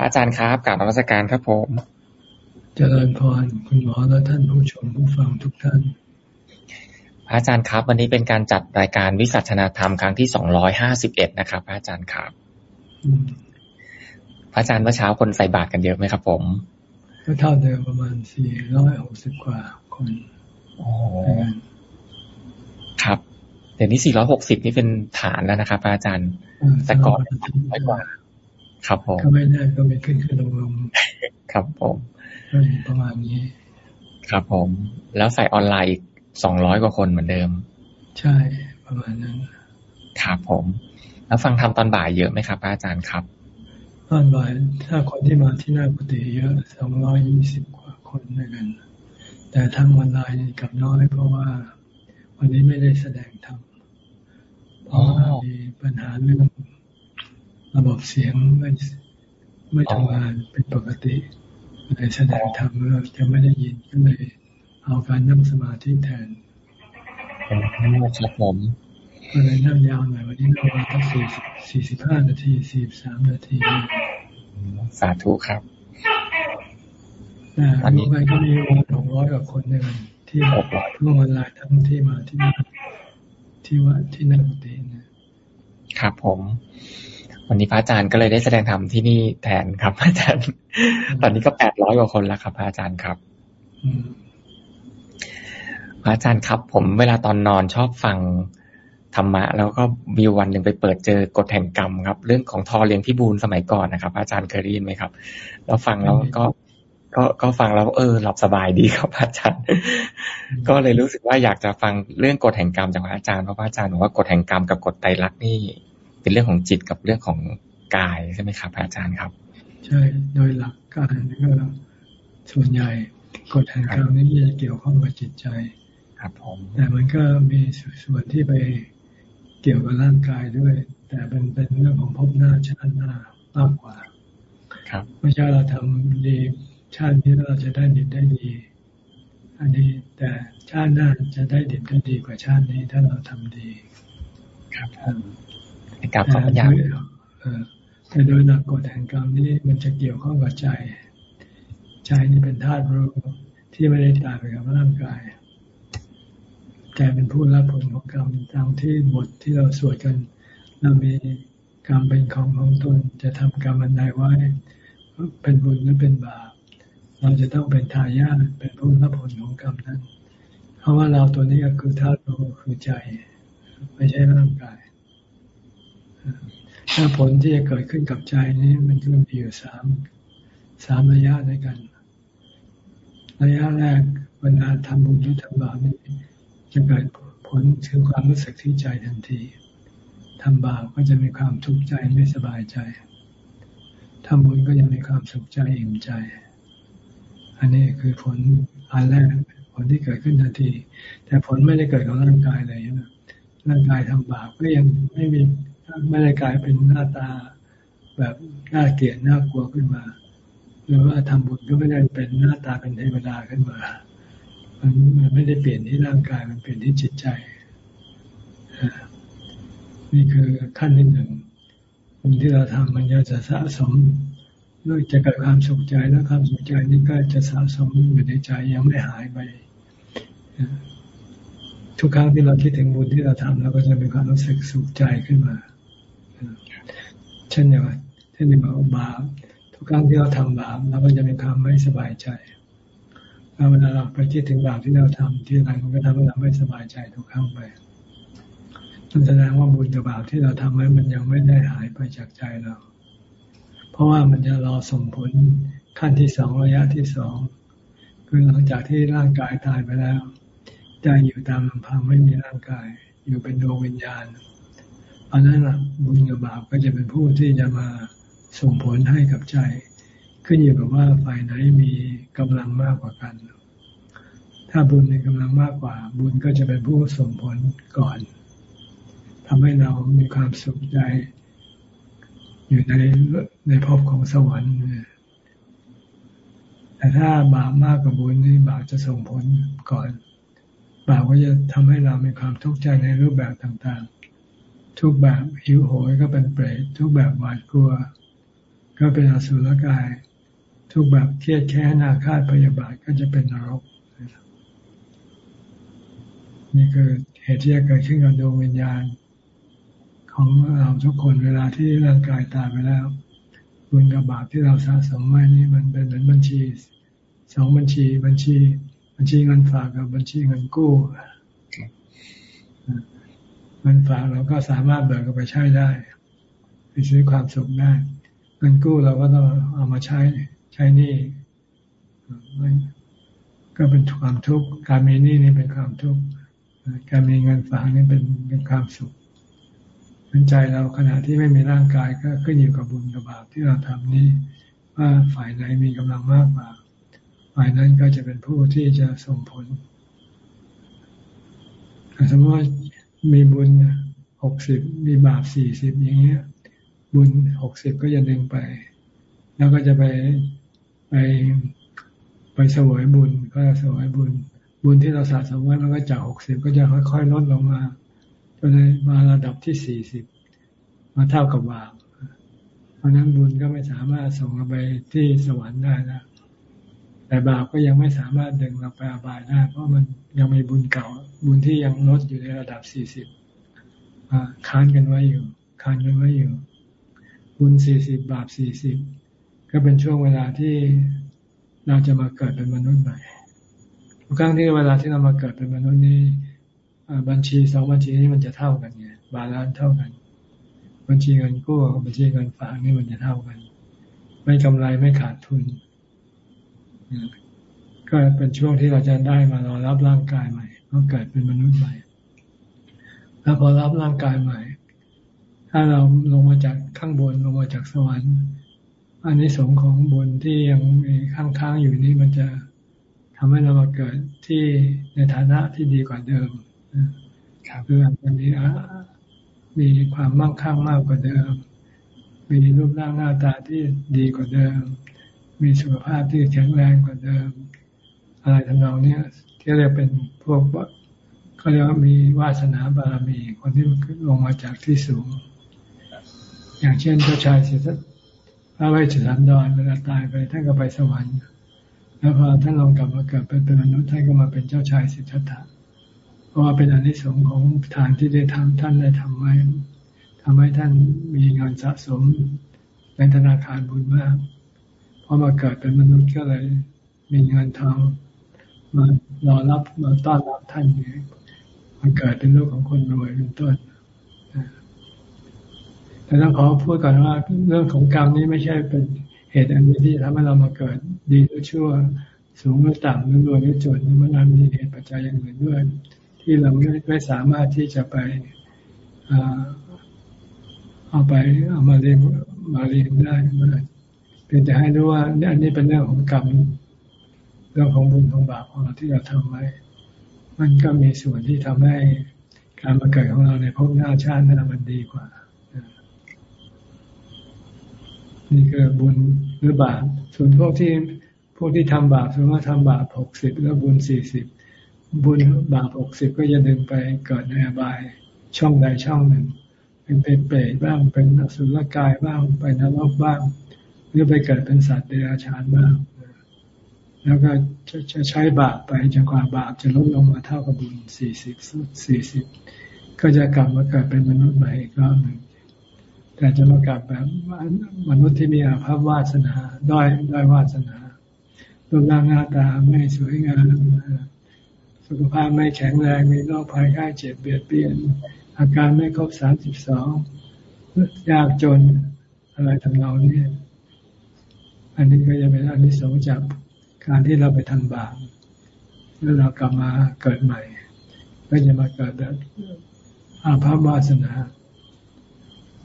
ระอาจารย์ครับกราบนมัสการครับผมเจริญพรคุณหมอและท่านผู้ชมผู้ฟังทุกท่านพระอาจารย์ครับ วันนี้เป็นการจัดรายการวิสัชนาธรรมครั้งที่สองร้อยห้าสิบเอ็ดนะครับพระอาจารย์ครับพระอาจารย์เมื่อเช้าคนใส่บาตรกันเยอะไหมครับ ผมก็เท่าเดิมประมาณสี่ร้อยหกสิบกว่าคนอ๋อครับเดี๋ยวนี้สี่ร้อยหกสิบนี่เป็นฐานแล้วนะครับอาจารย์แต่ก่อนร้อยกว่า ครับผมก็ไม่แน่ก็ไม่ขึ้นขึ้นลงลงครับผมประมาณนี้ ครับผม แล้วใส่ออนไลน์อีกสองร้อยกว่าคนเหมือนเดิม ใช่ประมาณนั้นครับผม แล้วฟังทำตอนบ่ายเยอะไหมครับอาจารย์ครับ ตอนบ่ายถ้าคนที่มาที่หน้ากุฏิเยอะสองร้อยยี่สิบกว่าคนด้วยกัน แต่ทั้งวันไลน์กับน้อยเพราะว่า วันนี้ไม่ได้แสดงธรรมเพราะมีปัญหาเรื่อง ระบบเสียงไม่ไม่ทำงานเป็นปกติเลยแสดงธรรมเราจะไม่ได้ยินก็เลยเอาการนั่งสมาธิแทนครับผมก็เลยนั่งยาวหน่อยวันนี้เราตั้งสี่สี่สิบห้านาทีสี่สามนาทีสาธุครับอันนี้ไปก็มีวันหกร้อยกว่าคนในวันที่ร่วมออนไลน์ทั้งที่มาที่ที่ว่าที่นั่งปฏินะครับผม วันนี้พระอาจารย์ก็เลยได้แสดงธรรมที่นี่แทนครับพระอาจารย์ ตอนนี้ก็แปดร้อยกว่าคนแล้วครับพระอาจารย์ครับพระอาจารย์ครับ ผมเวลาตอนนอนชอบฟังธรรมะ แล้วก็มีวันหนึ่งไปเปิดเจอกฎแห่งกรรมครับ เรื่องของทอเลี้ยงพี่บูลสมัยก่อนนะครับ อาจารย์เคยได้ยินไหมครับ แล้วฟังแล้วก็ก็ก็ฟังแล้วเออหลับสบายดีครับอาจารย์ ก็เลยรู้สึกว่าอยากจะฟังเรื่องกฎแห่งกรรมจากอาจารย์เพราะว่าอาจารย์บอกว่ากฎแห่งกรรมกับกฎไตรลักษณ์นี่ เป็นเรื่องของจิตกับเรื่องของกายใช่ไหมครับอาจารย์ครับ ใช่โดยหลักการก็ส่วนใหญ่กฎแห่งกรรมนี้จะเกี่ยวข้องกับจิตใจ ครับผมแต่มันก็มีส่วนที่ไปเกี่ยวกับร่างกายด้วย แต่เป็นเป็นเรื่องของภพหน้าชาติหน้ามากกว่า ครับไม่ใช่เราทำดีชาตินี้เราจะได้ดีได้ดี อันนี้แต่ชาติหน้าจะได้ดีได้ดีกว่าชาตินี้ถ้าเราทำดี ครับ กับขอพยาแต่โดยหลักกฎแห่งกรรมนี้มันจะเกี่ยวข้องกับใจ ใจนี่เป็นธาตุรู้ที่ไม่ได้ตายไปกับร่างกายใจเป็นผู้รับผลของกรรมตามที่บทที่เราสวดกันเรามีกรรมเป็นของของตนจะทำกรรมอันใดไว้ เป็นบุญหรือเป็นบาปเราจะต้องเป็นทายาทเป็นผู้รับผลของกรรมนั้น เพราะว่าเราตัวนี้ก็คือธาตุรู้คือใจ ไม่ใช่ร่างกาย ถ้าผลที่จะเกิดขึ้นกับใจนี้มันก็มีอยู่สามสามระยะด้วยกัน ระยะแรกเวลาทำบุญหรือทำบาปนี่จะเกิดผลคือความรู้สึกที่ใจทันทีทำบาปก็จะมีความทุกข์ใจไม่สบายใจทำบุญก็จะมีความสุขใจอิ่มใจ อันนี้คือผลอันแรกผลที่เกิดขึ้นทันที แต่ผลไม่ได้เกิดกับร่างกายเลยนะร่างกายทำบาปก็ยังไม่มี ไม่ได้กลายเป็นหน้าตาแบบน่าเกลียดน่ากลัวขึ้นมา หรือว่าทำบุญก็ไม่ได้เป็นหน้าตาเป็นเทวดาขึ้นมา มันมันไม่ได้เปลี่ยนที่ร่างกายมันเปลี่ยนที่จิตใจ นี่คือขั้นที่หนึ่งบุญที่เราทำมันจะสะสมด้วยจะเกิดความสุขใจแล้วความสุขใจนี้ก็จะสะสมอยู่ในใจยังไม่หายไปทุกครั้งที่เราคิดถึงบุญที่เราทำเราก็จะมีความรู้สึกสุขใจขึ้นมา เช่นอย่างเช่นอย่างบาปทุกครั้งที่เราทำบาปเราก็จะมีความไม่สบายใจแล้วเวลาเราไปคิดถึงบาปที่เราทำที่ไรมันก็ทำให้เราไม่สบายใจทุกครั้งไปนั่นแสดงว่าบุญกับบาปที่เราทำไว้มันยังไม่ได้หายไปจากใจเรา เพราะว่ามันจะรอส่งผลขั้นที่สองระยะที่สองคือหลังจากที่ร่างกายตายไปแล้วใจอยู่ตามลำพังไม่มีร่างกาย อยู่เป็นดวงวิญญาณ อันนั้นบุญกับบาปก็จะเป็นผู้ที่จะมาส่งผลให้กับใจ ขึ้นอยู่กับว่าฝ่ายไหนมีกำลังมากกว่ากัน ถ้าบุญมีกำลังมากกว่า บุญก็จะเป็นผู้ส่งผลก่อนทำให้เรามีความสุขใจ อยู่ในในภพของสวรรค์แต่ถ้าบาปมากกว่าบุญนี่บาปจะส่งผลก่อน บาปก็จะทำให้เรามีความทุกข์ใจในรูปแบบต่างๆ ทุกแบบหิวโหยก็เป็นเปรตทุกแบบหวาดกลัว ก็เป็นอสุรกาย ทุกแบบเครียดแค้นอาฆาตพยาบาทก็จะเป็นนรก นี่คือเหตุที่จะเกิดขึ้นกับดวงวิญญาณ ของเราทุกคนเวลาที่ร่างกายตายไปแล้วบุญกับบาปที่เราสะสมไว้นี่มันเป็นเหมือนบัญชีสองบัญชีบัญชี บัญชีเงินฝากกับบัญชีเงินกู้ เงินฝากเราก็สามารถเบิกไปใช้ได้ ไปซื้อความสุขได้ เงินกู้เราก็ต้องเอามาใช้ใช้นี่ก็เป็นความทุกข์การมีนี่นี่เป็นความทุกข์การมีเงินฝากนี่เป็นเป็นความสุขเป็นใจเราขณะที่ไม่มีร่างกายก็ขึ้นอยู่กับบุญกับบาปที่เราทำนี้ ว่าฝ่ายไหนมีกำลังมากกว่าฝ่ายนั้นก็จะเป็นผู้ที่จะส่งผลสมมติว่า มีบุญหกสิบมีบาปสี่สิบอย่างเงี้ย บุญหกสิบก็จะดึงไป แล้วก็จะไปไปไปสวยบุญก็จะสวยบุญ บุญที่เราสะสมไว้มันก็จากหกสิบก็จะค่อยๆลดลงมาจนมาระดับที่สี่สิบมาเท่ากับบาปเพราะนั้นบุญก็ไม่สามารถส่งเราไปที่สวรรค์ได้นะ แต่บาปก็ยังไม่สามารถดึงเราไปอบายได้ เพราะมันยังมีบุญเก่า บุญที่ยังลดอยู่ในระดับสี่สิบค้านกันไว้อยู่ค้านกันไว้อยู่ บุญสี่สิบบาปสี่สิบก็เป็นช่วงเวลาที่เราจะมาเกิดเป็นมนุษย์ใหม่ทุกครั้งที่เวลาที่เรามาเกิดเป็นมนุษย์นี้บัญชีสองบัญชีนี้มันจะเท่ากันไง balance เท่ากัน บัญชีเงินกู้กับบัญชีเงินฝากนี่มันจะเท่ากัน ไม่กำไรไม่ขาดทุน ก็เป็นช่วงที่เราจะได้มารอรับร่างกายใหม่ก็เกิดเป็นมนุษย์ใหม่ แล้วพอรับร่างกายใหม่ ถ้าเราลงมาจากข้างบนลงมาจากสวรรค์อานิสงส์ของบุญที่ยังมีค้างๆอยู่นี่มันจะทำให้เรามาเกิดที่ในฐานะที่ดีกว่าเดิมคืออันนี้มีความมั่งคั่งมากกว่าเดิม มีรูปร่างหน้าตาที่ดีกว่าเดิม มีสุขภาพที่แข็งแรงกว่าเดิม อะไรทำนองนี้ที่เรียกเป็นพวกเขาเรียกว่ามีวาสนาบารมี คนที่ลงมาจากที่สูง อย่างเช่นเจ้าชายสิทธัตพระเวชสันดรเวลาตายไปท่านก็ไปสวรรค์แล้วพอท่านลงกลับมาเกิดเป็นมนุษย์ท่านก็มาเป็นเจ้าชายสิทธัตถะเพราะว่าเป็นอนิสงส์ของทานที่ได้ทำท่านได้ทำไว้ทำให้ท่านมีเงินสะสมในธนาคารบุญมาก พอมาเกิดเป็นมนุษย์ก็เลยมีเงินทองมารอรับมาต้อนรับท่านอยู่มันเกิดเป็นลูกของคนรวยเป็นต้นแต่ต้องขอพูดก่อนว่าเรื่องของกรรมนี้ไม่ใช่เป็นเหตุอันนี้ที่ทำให้เรามาเกิดดีหรือชั่ว สูงหรือต่ำหรือรวยหรือจนมันมีเหตุปัจจัยอย่างอื่นด้วย ที่เราไม่ไม่สามารถที่จะไปเอาไปเอามาเรียนมาเรียนได้มาเพียงแต่ให้รู้ว่าอันนี้เป็นเรื่องของกรรมเรื่องของบุญของบาปของเราที่เราทำไว้ มันก็มีส่วนที่ทำให้การมาเกิดของเราในภพหน้าชาตินั้นมันดีกว่า นี่คือบุญหรือบาปส่วนพวกที่พวกที่ทำบาปสมมติว่าทำบาปหกสิบแล้วบุญสี่สิบบุญบาปหกสิบก็จะดึงไปเกิดในอบายช่องใดช่องหนึ่ง เป็นเป็นเปรตบ้างเป็นอสุรกายบ้างไปนรกบ้าง หรือไปเกิดเป็นสัตว์เดรัจฉานบ้างแล้วก็จะใช้บาปไปจนกว่าบาปจะลดลงมาเท่ากับบุญสี่สิบสี่สิบก็จะกลับมาเกิดเป็นมนุษย์ใหม่อีกรอบหนึ่งแต่จะมากลับแบบมนุษย์ที่มีอาภัพวาสนาด้อยด้อยวาสนารูปร่างหน้าตาไม่สวยงามสุขภาพไม่แข็งแรงมีโรคภัยไข้เจ็บเบียดเบียน อาการไม่ครบสามสิบสองยากจนอะไรทำนองนี้ อันนี้ก็จะเป็นอันที่สองจากการที่เราไปทำบาปแล้วเรากลับมาเกิดใหม่ ก็จะมาเกิดแบบอาภัพวาสนา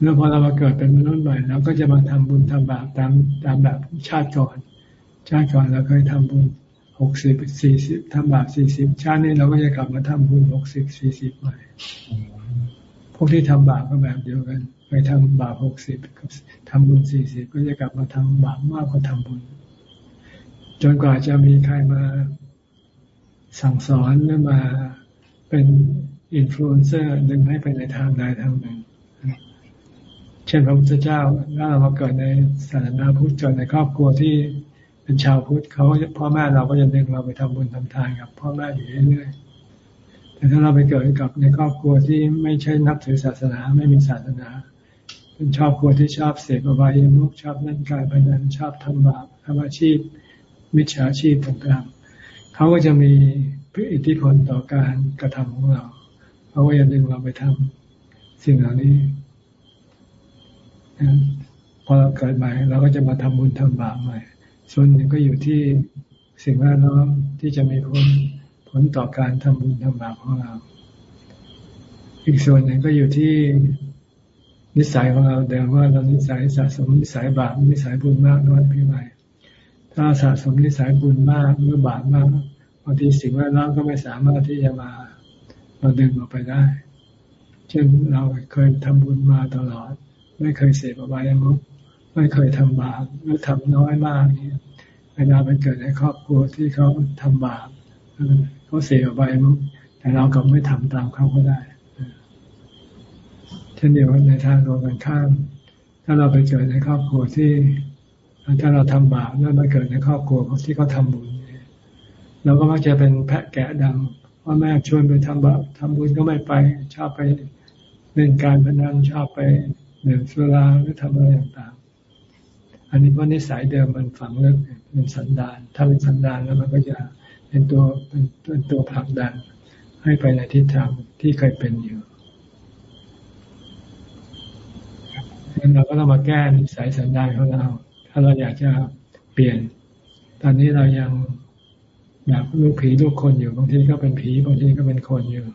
แล้วพอเรามาเกิดเป็นมนุษย์ใหม่เราก็จะมาทำบุญทำบาปตามตามแบบชาติก่อน ชาติก่อนเราเคยทำบุญหกสิบสี่สิบทำบาปสี่สิบชาตินี้เราก็จะกลับมาทำบุญหกสิบสี่สิบใหม่ พวกที่ทำบาปก็แบบเดียวกัน ไปทำบาปหกสิบทำบุญสี่สิบก็จะกลับมาทำบาปมากกว่าทำบุญ จนกว่าจะมีใครมาสั่งสอนหรือมาเป็นอินฟลูเอนเซอร์ดึงให้ไปในทางใดทางหนึ่ง เช่นพระพุทธเจ้าถ้าเรามาเกิดในศาสนาพุทธเกิดในครอบครัวที่เป็นชาวพุทธเขาพ่อแม่เราก็จะดึงเราไปทำบุญทำทานกับพ่อแม่อยู่เรื่อยๆ แต่ถ้าเราไปเกิดกับในครอบครัวที่ไม่ใช่นับถือศาสนาไม่มีศาสนา เป็นชอบครัวที่ชอบเสพอบายมุกชอบเล่นการพนันชอบทำบาปทำอาชีพ มิจฉาชีพต่างๆเขาก็จะมีอิทธิพลต่อการกระทำของเราเขาก็จะดึงเราไปทำสิ่งเหล่านี้พอเราเกิดใหม่เราก็จะมาทำบุญทำบาปใหม่ ส่วนหนึ่งก็อยู่ที่สิ่งแวดล้อมที่จะมีผล ลต่อการทำบุญทำบาปของเรา อีกส่วนหนึ่งก็อยู่ที่นิสัยของเราเดิมว่าเรานิสัยสะสมนิสัยบาปนิสัยบุญมากน้อยเพียงไรถ้าสะสมนิสัยบุญมากหรือบาปมากบางทีสิ่งแวดล้อมก็ไม่สามารถที่จะมามาดึงเราไปได้ เช่นเราเคยทำบุญมาตลอด ไม่เคยเสพอบายมุขไม่เคยทำบาปหรือทำน้อยมากเนี่ยเวลาไปเกิดในครอบครัวที่เขาทำบาป เขาเสพอบายมุขแต่เราก็ไม่ทำตามเขาก็ได้เช่นเดียวกันในทางตรงกันข้าม ถ้าเราไปเกิดในครอบครัวที่ ถ้าเราทำบาปแล้วมาเกิดในครอบครัวที่เขาทาบุญเราก็มักจะเป็นแพะแกะดำว่าแม่ชวนไปทำบาปทำบุญก็ไม่ไป ชอบไปเล่นการพนันชอบไปดื่มสุราหรือทำอะไรต่างๆ อันนี้เพราะนิสัยเดิมมันฝังลึกเป็นสันดาน ถ้าเป็นสันดานแล้วมันก็จะ เป็นตัวเป็นตัวผลักดัน ให้ไปในทิศทางที่เคยเป็นอยู่ดังนั้นเราก็ต้องมาแก้นิสัยสันดานของเรา ถ้าเราอยากจะเปลี่ยน ตอนนี้เรายังแบบลูกผีลูกคนอยู่บางทีก็เป็นผีบางทีก็เป็นคนอยู่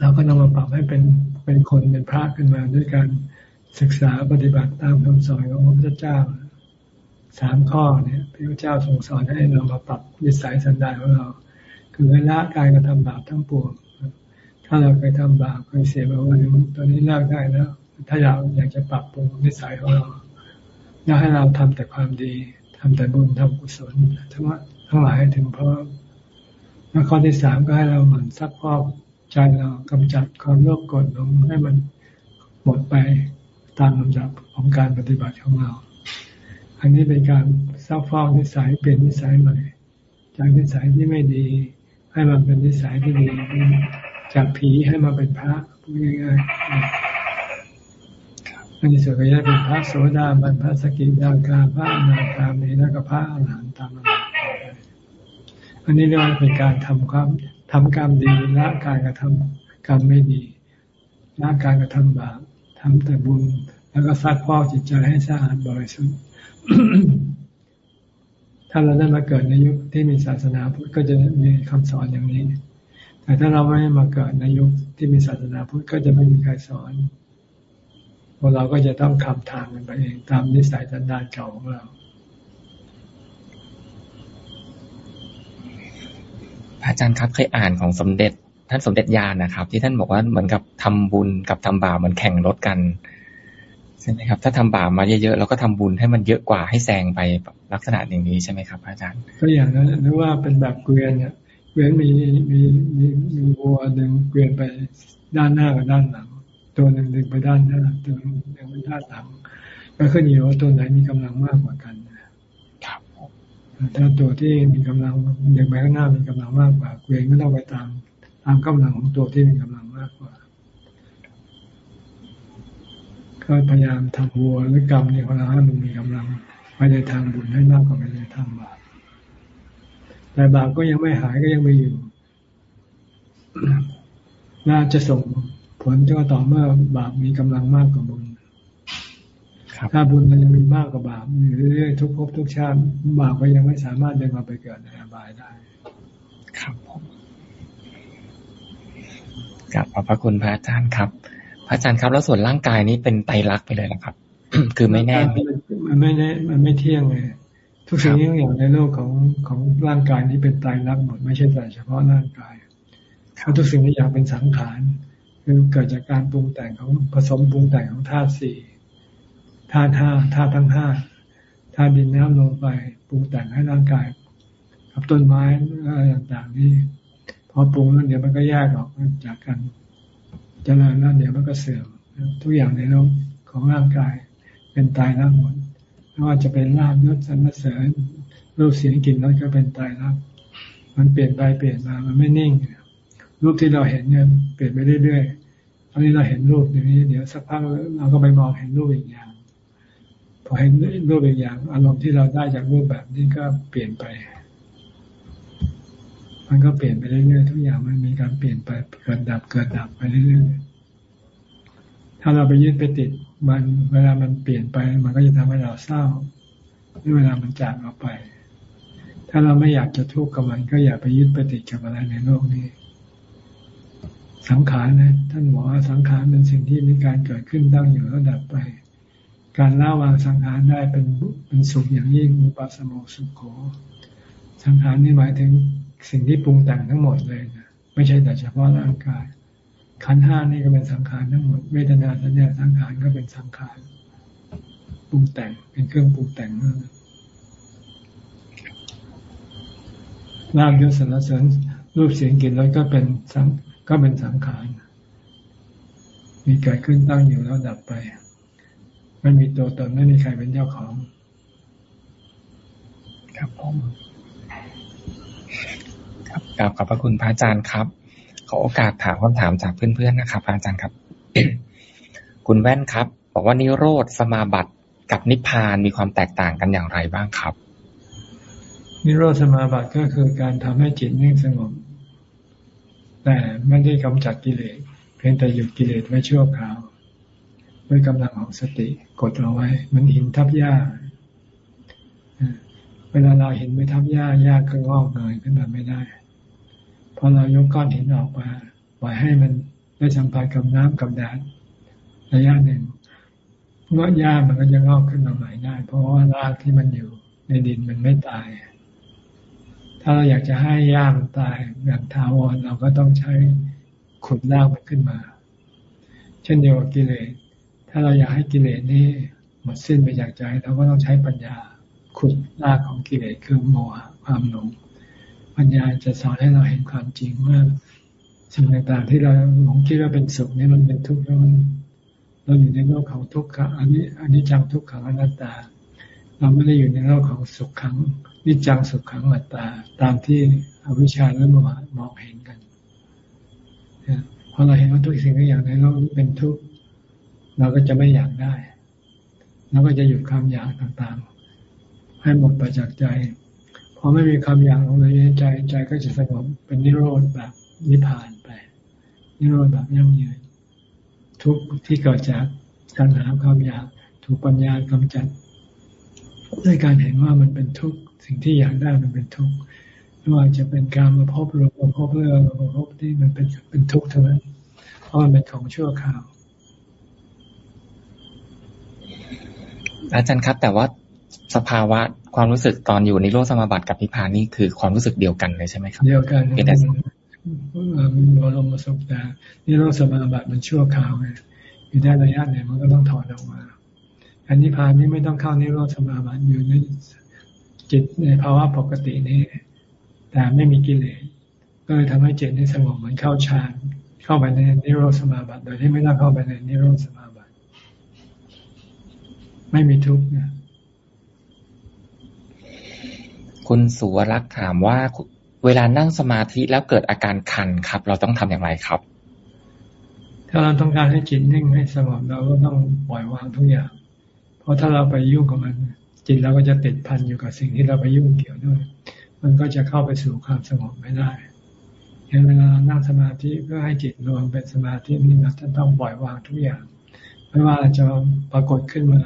เราก็ต้องมาปรับให้เป็นเป็นคนเป็นพระขึ้นมาด้วยการศึกษาปฏิบัติตามคำสอนของพระพุทธเจ้า สามข้อเนี่ยพระเจ้าทรงสอนให้เรามาปรับนิสัยสันดานของเรา คือละกายกระทำบาปทั้งปวงถ้าเราเคยทำบาปเคยเสียบาปวันตอนนี้เลิกได้แล้ว ถ้าเราอยากจะปรับปรุงนิสัยของเราอยากให้เราทำแต่ความดีทำแต่บุญทำกุศลทั้งทั้งหลายให้ถึงพร้อมแล้วข้อที่สามก็ให้เราหมั่นซักพอกใจเรากำจัดความโลภโกรธหลงให้มันหมดไปตามลำดับของการปฏิบัติของเรา อันนี้เป็นการซักฟอกนิสัยเปลี่ยนนิสัยใหม่ จากนิสัยที่ไม่ดี ให้มันเป็นนิสัยที่ดีจากผีให้มาเป็นพระพูดง่ายๆอันนี้สุดก็จะเป็นพระโสดาบันพระสกิทาคาพระอนาคามีแล้วก็พระอรหันต์ตามลำดับอันนี้เรียกว่าเป็นการทำความทำกรรมดีละการกระทำกรรมไม่ดีละการกระทำบาปทำแต่บุญ แล้วก็ซักพอกจิตใจให้สะอาดบริสุทธิ์ ถ้าเราได้มาเกิดในยุคที่มีศาสนาพุทธก็จะมีคำสอนอย่างนี้ แต่ถ้าเราไม่มาเกิดในยุคที่มีศาสนาพุทธก็จะไม่มีใครสอนพวกเราก็จะต้องขับทางกันไปเองตามนิสัยสันดานเก่าของเรา อาจารย์ครับเคยอ่านของสมเด็จท่านสมเด็จยานนะครับ ที่ท่านบอกว่าเหมือนกับทำบุญกับทำบาปเหมือนแข่งรถกัน ใช่ไหมครับ ถ้าทำบาปมาเยอะๆแล้วก็ทำบุญให้มันเยอะกว่าให้แซงไปลักษณะอย่างนี้ใช่ไหมครับอาจารย์ ก็อย่างนั้นนึกว่าเป็นแบบเกวียนเนี่ยเกวียนมีมีมีมีวัวหนึ่งเกวียนไปด้านหน้ากับด้านหลัง ตัวหนึ่งดึงไปด้านหน้าตัวหนึ่งดึงไปด้านหลังก็ขึ้นอยู่ว่าตัวไหนมีกำลังมากกว่ากันถ้าตัวที่มีกำลังอย่างไปข้างหน้ามีกำลังมากกว่าเกวียนก็ต้องไปตามตามกำลังของตัวที่มีกำลังมากกว่า ก็พยายามทำวัวหรือกรรมในของเราให้มันมีกำลังไปในทางบุญให้มากกว่าไปในทางบาปแต่บาปก็ยังไม่หายก็ยังมีอยู่ น่าจะส่งผลก็ต่อเมื่อบาปมีกำลังมากกว่าบุญถ้าบุญมันยังมีมากกว่าบาปอยู่เรื่อยๆทุกภพทุกชาติบาปก็ยังไม่สามารถเดินมาไปเกิดในอบายได้ ครับผมกับขอบพระคุณพระอาจารย์ครับพระ อาจารย์ครับ แล้วส่วนร่างกายนี้เป็นไตรลักษณ์ไปเลยนะครับ คือไม่แน่ มันไม่แน่มันไม่เที่ยงเลยทุกสิ่งทุกอย่างในโลกของของร่างกายนี้เป็นไตรลักษณ์หมดไม่ใช่แต่เฉพาะร่างกายเพราทุกสิ่งทุกอย่างเป็นสังขารคือเกิดจากการปรุงแต่งของผสมปรุงแต่งของธาตุสี่ธาตุห้าธาตุทั้งห้าธาตุดินน้ำลงไปปรุงแต่งให้ร่างกายกับต้นไม้อะไรต่างๆนี่พอปรุงแล้วเดี๋ยวมันก็แยกออกจากกัน เจริญแล้วเดี๋ยวมันก็เสื่อมทุกอย่างในโลกของร่างกายเป็นตายรักหมดไม่ว่าจะเป็นลาบยศสรรเสริญรูปเสียงกลิ่นรสก็เป็นตายรักมันเปลี่ยนไปเปลี่ยนมามันไม่นิ่งรูปที่เราเห็นเนี่ยเปลี่ยนไปเรื่อยๆตอนนี้เราเห็นรูปอย่างนี้ เดี๋ยวสักพักเราก็ไปมองเห็นรูปอีกอย่าง พอเห็นรูปอีกอย่าง อารมณ์ที่เราได้จากรูปแบบนี้ก็เปลี่ยนไป มันก็เปลี่ยนไปเรื่อยๆทุกอย่างมันมีการเปลี่ยนไปเกิดดับเกิดดับไปเรื่อยๆถ้าเราไปยึดไปติดมันเวลามันเปลี่ยนไป มันก็จะทำให้เราเศร้าเวลามันจากเราไป ถ้าเราไม่อยากจะทุกข์กับมัน ก็อย่าไปยึดไปติดกับอะไรในโลกนี้ สังขารนะท่านบอกว่าสังขารเป็นสิ่งที่มีการเกิดขึ้นตั้งอยู่แล้วดับไป การละวางสังขารได้เป็นเป็นสุขอย่างยิ่งมุปัสสโมสุขโขสังขารนี่หมายถึง สิ่งที่ปรุงแต่งทั้งหมดเลยนะไม่ใช่แต่เฉพาะร่างกาย ขันห้านี่ก็เป็นสังขารทั้งหมด เวทนาสัญญาสังขารก็เป็นสังขารปรุงแต่งเป็นเครื่องปรุงแต่งนั่นลาบยศสรรเสริญรูปเสียงกลิ่นรสก็เป็นสังก็เป็นสังขาร มีเกิดขึ้นตั้งอยู่แล้วดับไป ไม่มีตัวตนไม่มีใครเป็นเจ้าของ ครับผม กราบขอบพระคุณพระอาจารย์ครับ ขอโอกาสถามคำถามจากเพื่อนๆนะครับพระอาจารย์ครับ คุณแว่นครับ บอกว่านิโรธสมาบัติกับนิพพานมีความแตกต่างกันอย่างไรบ้างครับ นิโรธสมาบัติก็คือการทำให้จิตนิ่งสงบ แต่ไม่ได้กำจัดกิเลสเพียงแต่หยุดกิเลสไว้ชั่วคราวด้วยกำลังของสติกดเอาไว้ มันหินทับหญ้าเวลาเราเห็นไม่ทับหญ้าหญ้าก็งอกเงยขึ้นมาไม่ได้ พอเรายกก้อนหินออกมาปล่อยให้มันได้สัมผัสกับน้ำกับแดดระยะหนึ่งงอกหญ้ามันก็จะงอกขึ้นมาใหม่ได้ เพราะว่ารากที่มันอยู่ในดินมันไม่ตาย ถ้าเราอยากจะให้หญ้ามันตายแบบทาวรเราก็ต้องใช้ขุดรากมันขึ้นมา เช่นเดียวกับกิเลส ถ้าเราอยากให้กิเลสนี้หมดสิ้นไปจากใจเราก็ต้องใช้ปัญญาขุดรากของกิเลสคือโมหะความหลง ปัญญาจะสอนให้เราเห็นความจริงว่าสิ่งต่างๆที่เราหลงคิดว่าเป็นสุขนี่มันเป็นทุกข์แล้วเราอยู่ในโลกของทุกข์อันนี้อันนี้จังทุกขังอนัตตา เราไม่ได้อยู่ในโลกของสุขขังนิจังสุขขังอนัตตา ตามที่อวิชชาและโมหะมองเห็นกันพอเราเห็นว่าทุกสิ่งทุกอย่างในโลกนี้เป็นทุกข์เราก็จะไม่อยากได้เราก็จะหยุดความอยากต่างๆ ให้หมดไปจากใจ อไม่มีความอยากลงในใจใจก็จะสงบเป็นนิโรธแบบนิพพานไป นิโรธแบบยั่งยืน ทุกที่เกิดจากการหาความอยากถูกปัญญากำจัดด้วยการเห็นว่ามันเป็นทุกข์สิ่งที่อยากได้มันเป็นทุกข์ไม่ว่าจะเป็นการมาพบรูปมาพบเรื่องมาพบที่มันเป็นเป็นทุกข์เท่านั้นเพราะมันเป็นของชั่วคราว อาจารย์ครับ แต่ว่าสภาวะ ความรู้สึกตอนอยู่ในโลกสมาบัติกับนิพพานนี่คือความรู้สึกเดียวกันเลยใช่ไหมครับ เดียวกันเป็นแต่มันอารมณ์ประสบการณ์นี่โลกสมาบัติมันชั่วคราวไงอยู่ได้ระยะไหนมันก็ต้องถอนออกมา อันนิพพานนี่ไม่ต้องเข้าในโลกสมาบัติอยู่ในจิตในภาวะปกตินี้ แต่ไม่มีกิเลสก็เลยทำให้จิตนี่สงบเหมือนเข้าฌานเข้าไปในนิโรธสมาบัติโดยที่ไม่ต้องเข้าไปในนิโรธสมาบัติ ไม่มีทุกข์นะ คุณสุวรักษ์ถามว่า เวลานั่งสมาธิแล้วเกิดอาการคันครับ เราต้องทำอย่างไรครับ ถ้าเราต้องการให้จิตนิ่งให้สงบเราก็ต้องปล่อยวางทุกอย่าง เพราะถ้าเราไปยุ่งกับมัน จิตเราก็จะติดพันอยู่กับสิ่งที่เราไปยุ่งเกี่ยวด้วย มันก็จะเข้าไปสู่ความสงบไม่ได้ยังเวลานั่งสมาธิเพื่อให้จิตรวมเป็นสมาธินี่เราต้องปล่อยวางทุกอย่าง ไม่ว่าจะปรากฏขึ้นมา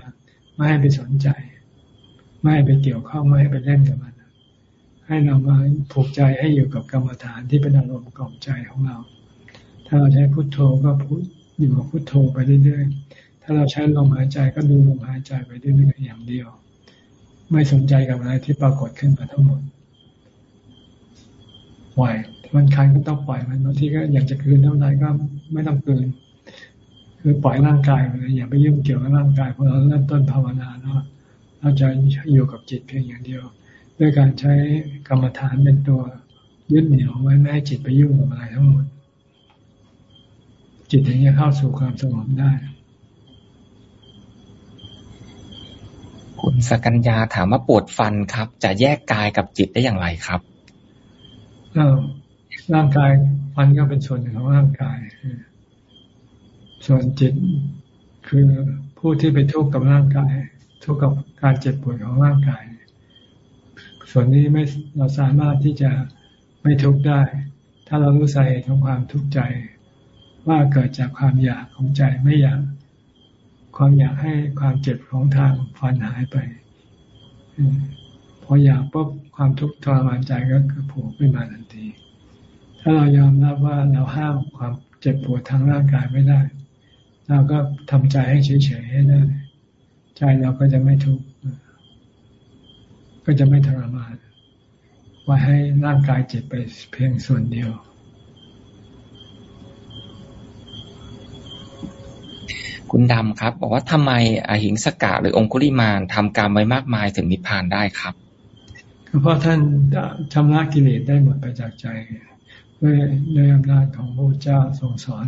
ไม่ให้ไปสนใจ ไม่ให้ไปเกี่ยวข้องไม่ให้ไปเล่นกับมัน ให้เรามาผูกใจให้อยู่กับกรรมฐานที่เป็นอารมณ์กล่อมใจของเรา ถ้าเราใช้พุทโธก็พุทอยู่กับพุทโธไปเรื่อยๆ ถ้าเราใช้ลมหายใจก็ดูลมหายใจไปเรื่อยๆอย่างเดียว ไม่สนใจกับอะไรที่ปรากฏขึ้นมาทั้งหมดปล่อยมันคันก็ต้องปล่อยมันบางทีก็อยากจะคืนเท่าไหร่ก็ไม่ต้องคืนคือปล่อยร่างกายไปเลยอย่าไปยุ่งเกี่ยวกับร่างกายเพราะเราเริ่มต้นภาวนาเนาะเราจะอยู่กับจิตเพียงอย่างเดียว ด้วยการใช้กรรมฐานเป็นตัวยึดเหนี่ยวไว้ไม่ให้จิตไปยุ่งกับอะไรทั้งหมด จิตถึงจะเข้าสู่ความสงบได้ คุณสกัญญาถามว่าปวดฟันครับ จะแยกกายกับจิตได้อย่างไรครับร่างกายฟันก็เป็นส่วนหนึ่งของร่างกาย ส่วนจิตคือผู้ที่ไปทุกข์กับร่างกาย ทุกข์กับการเจ็บปวดของร่างกาย ส่วนนี้ไม่เราสามารถที่จะไม่ทุกข์ได้ ถ้าเรารู้สาเหตุของความทุกข์ใจ ว่าเกิดจากความอยากของใจไม่อยาก ความอยากให้ความเจ็บของทางฟันหายไปพออยากปุ๊บความทุกข์ทรมานใจก็คือผูกขึ้นมาทันที ถ้าเรายอมรับว่าเราห้ามความเจ็บปวดทางร่างกายไม่ได้ เราก็ทำใจให้เฉยๆให้ได้ ใจเราก็จะไม่ทุกข์ ก็จะไม่ทรมานว่าให้ร่างกายเจ็บไปเพียงส่วนเดียว คุณดำครับ บอกว่าทำไมอหิงสกะหรือองคุลิมานทำกรรมไว้มากมายถึงนิพพานได้ครับก็เพราะท่านชำระกิเลสได้หมดไปจากใจด้วยด้วยอำนาจของพระเจ้าทรงสอน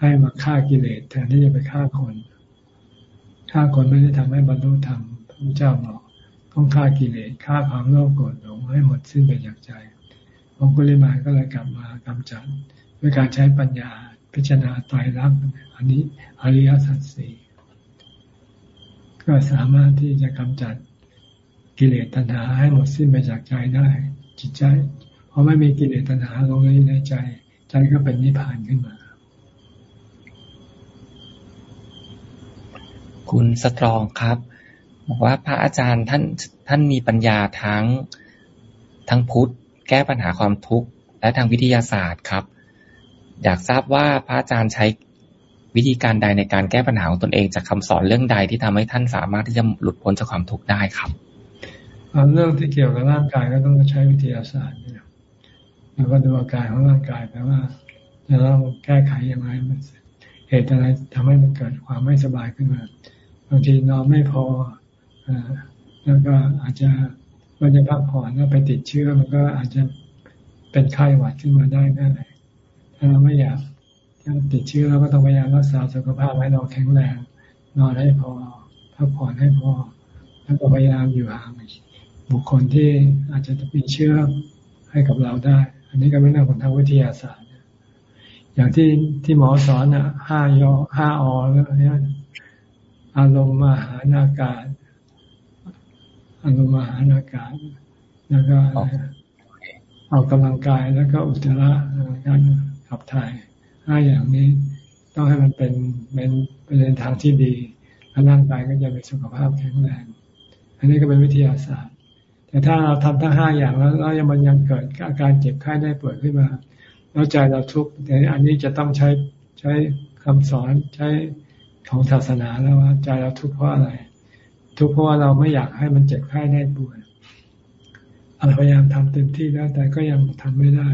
ให้มาฆ่ากิเลสแทนที่จะไปฆ่าคนฆ่าคนไม่ได้ทำให้บรรลุธรรมพระเจ้าบอก ต้องฆ่ากิเลสฆ่าความโลภโกรธหลงให้หมดสิ้นไปจากใจองคุลิมาก็เลยกลับมากำจัดด้วยการใช้ปัญญาพิจารณาตายรักอันนี้อริยสัจสี่ก็สามารถที่จะกำจัดกิเลสตัณหาให้หมดสิ้นไปจากใจได้ จิตใจพอไม่มีกิเลสตัณหาลงในใจ ใจก็เป็นนิพพานขึ้นมา คุณสตรองครับ บอกว่าพระอาจารย์ท่านท่านมีปัญญาทั้งทั้งพุทธ แก้ปัญหาความทุกข์ และทางวิทยาศาสตร์ครับ อยากทราบว่าพระอาจารย์ใช้วิธีการใดในการแก้ปัญหาของตนเองจากคาสอนเรื่องใดที่ทำให้ท่านสามารถที่จะหลุดพ้นจากความทุกข์ได้ครับเรื่องที่เกี่ยวกับร่างกายก็ต้องใช้วิทยาศาสตร์เนี่ยแล้วก็ดูอาการของร่างกายแปลว่าจะต้องแก้ไขย่างไรเหตุอะไรทำให้มันเกิดความไม่สบายขึ้นมาบางทีนอนไม่พอ แล้วก็อาจจะมันจะพักผ่อนแล้วไปติดเชื้อ มันก็อาจจะเป็นไข้หวัดขึ้นมาได้ง่ายถ้าเราไม่อยากติดเชื้อเราก็ต้องพยายามรักษาสุขภาพให้เราแข็งแรง นอนให้พอพักผ่อนให้พอ แล้วก็พยายามอยู่ห่างบุคคลที่อาจจะมีเชื้อให้กับเราได้ อันนี้ก็เป็นเรื่องของทางวิทยาศาสตร์ อย่างที่ที่หมอสอนอะห้ายอห้าอแล้วเนี่ยอารมณ์มาหานากาศ อารมณ์มาหานากาศ แล้วก็ออกกำลังกายแล้วก็อุจจาระการขับถ่ายห้าอย่างนี้ต้องให้มันเป็นเป็นเป็นทางที่ดีแล้วร่างกายก็จะมีสุขภาพแข็งแรงอันนี้ก็เป็นวิทยาศาสตร์ แต่ถ้าเราทำทั้งห้าอย่างแล้วแล้วยังมันยังเกิดอาการเจ็บไข้ได้ป่วยขึ้นมา แล้วใจเราทุกข์แต่อันนี้จะต้องใช้ใช้คำสอนใช้ของศาสนาแล้วว่าใจเราทุกข์เพราะอะไร ทุกข์เพราะว่าเราไม่อยากให้มันเจ็บไข้ได้ป่วยเราพยายามทำเต็มที่แล้ว แต่ก็ยังทำไม่ได้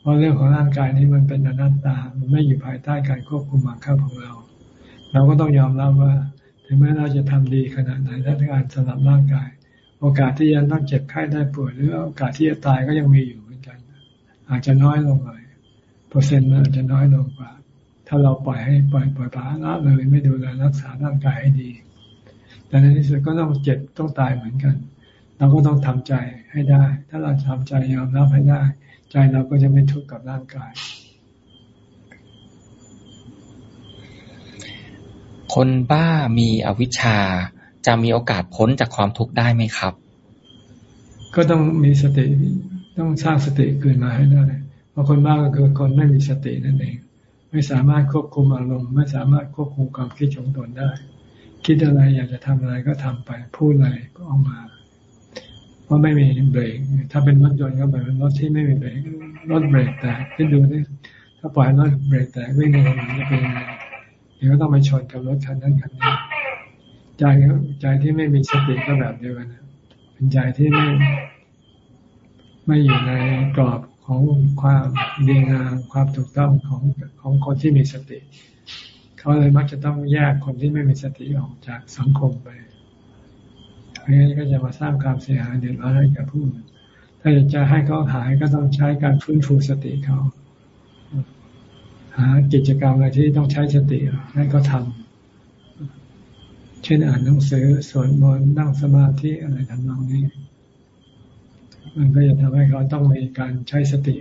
เพราะเรื่องของร่างกายนี้มันเป็นอนัตตา มันไม่อยู่ภายใต้การควบคุมบังคับของเรา เราก็ต้องยอมรับว่า ถึงแม้เราจะทำดีขนาดไหนในการสำหรับร่างกาย โอกาสที่จะต้องเจ็บไข้ได้ป่วยหรือโอกาสที่จะตายก็ยังมีอยู่เหมือนกัน อาจจะน้อยลงหน่อยเปอร์เซ็นต์มันอาจจะน้อยลงกว่า ถ้าเราปล่อยให้ปล่อยปล่อยปละละเลยไม่ดูแลรักษาร่างกายให้ดี แต่ในที่สุดก็ต้องเจ็บต้องตายเหมือนกัน เราก็ต้องทำใจให้ได้ ถ้าเราทำใจยอมรับให้ได้ ใจเราก็จะไม่ทุกข์กับร่างกาย คนบ้ามีอวิชชาจะมีโอกาสพ้นจากความทุกข์ได้ไหมครับ ก็ต้องมีสติต้องสร้างสติเกิดมาให้ได้เพราะคนบ้าก็คือคนไม่มีสตินั่นเอง ไม่สามารถควบคุมอารมณ์ไม่สามารถควบคุมความคิดของตนได้ คิดอะไรอยากจะทำอะไรก็ทำไป พูดอะไรก็ออกมา เพราะไม่มีเบรก ถ้าเป็นรถยนต์ก็แบบเป็นรถที่ไม่มีเบรก รถเบรกแตกคิดดูนี่ถ้าปล่อยรถเบรกแตกวิ่งในถนนจะเป็นยังไงเดี๋ยวก็ต้องไปชนกับรถคันนั้นคันนี้ใจใจที่ไม่มีสติก็แบบเดียวกันเป็นใจที่ไม่ไม่อยู่ในกรอบของความดีงามความถูกต้องของของคนที่มีสติ เขาเลยมักจะต้องแยกคนที่ไม่มีสติออกจากสังคมไปไม่งั้นก็จะมาสร้างความเสียหายเดือดร้อนให้กับผู้อื่นถ้าจะให้เขาหายก็ต้องใช้การฟื้นฟูสติเขาหากิจกรรมอะไรที่ต้องใช้สติให้เขาทาเช่นอ่านหนังสือสวดมนต์นั่งสมาธิอะไรทำนองนี้ มันก็จะทำให้เขาต้องมีการใช้สติ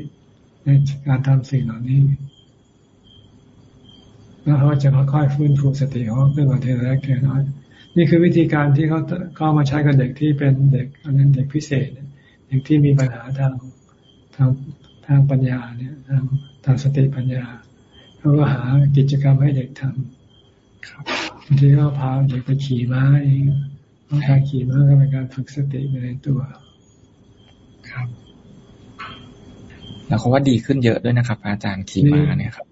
ในการทำสิ่งเหล่านี้ แล้วเขาจะค่อยๆฟื้นฟูสติของเขาขึ้นมาทีละเล็กทีน้อยนี่คือวิธีการที่เขาเขามาใช้กับเด็กที่เป็นเด็กอันนั้นเด็กพิเศษเด็กที่มีปัญหาทางทางทางปัญญาเนี่ยทางทางสติปัญญาเขาก็หากิจกรรมให้เด็กทำบางทีก็พาเด็กไปขี่ม้าเองการขี่ม้าก็เป็นการฝึกสติไปในตัว ครับแล้วเขาว่าดีขึ้นเยอะด้วยนะครับ อาจารย์ขี่ม้าเนี่ยครับ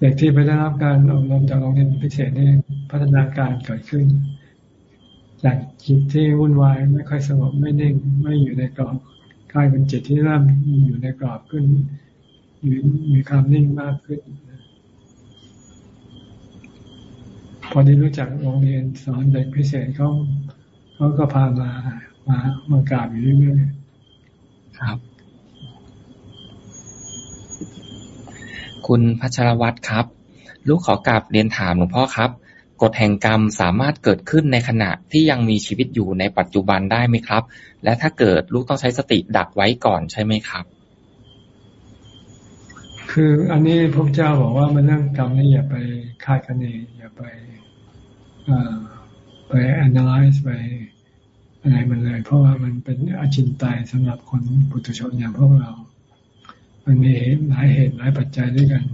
เด็กที่ไปได้รับการอบรมจากโรงเรียนพิเศษนี่พัฒนาการเกิดขึ้น จากจิตที่วุ่นวายไม่ค่อยสงบไม่นิ่งไม่อยู่ในกรอบกลายเป็นจิตที่เริ่มอยู่ในกรอบขึ้นอยู่มีความนิ่งมากขึ้น พอได้รู้จักโรงเรียนสอนเด็กพิเศษเขาเขาก็พามา มามากราบอยู่เรื่อยๆครับ คุณพัชรวัตรครับ ลูกขอกราบเรียนถามหลวงพ่อครับ กฎแห่งกรรมสามารถเกิดขึ้นในขณะที่ยังมีชีวิตอยู่ในปัจจุบันได้ไหมครับ และถ้าเกิดลูกต้องใช้สติดักไว้ก่อนใช่ไหมครับ คืออันนี้พระเจ้าบอกว่ามันเรื่องกรรมนี่อย่าไปคาดคะเนอย่าไปไป analyze ไปอะไรมันเลย เพราะว่ามันเป็นอจินไตยสำหรับคนปุถุชนอย่างพวกเรา มันมีหลายเหตุหลายปัจจัยด้วยกัน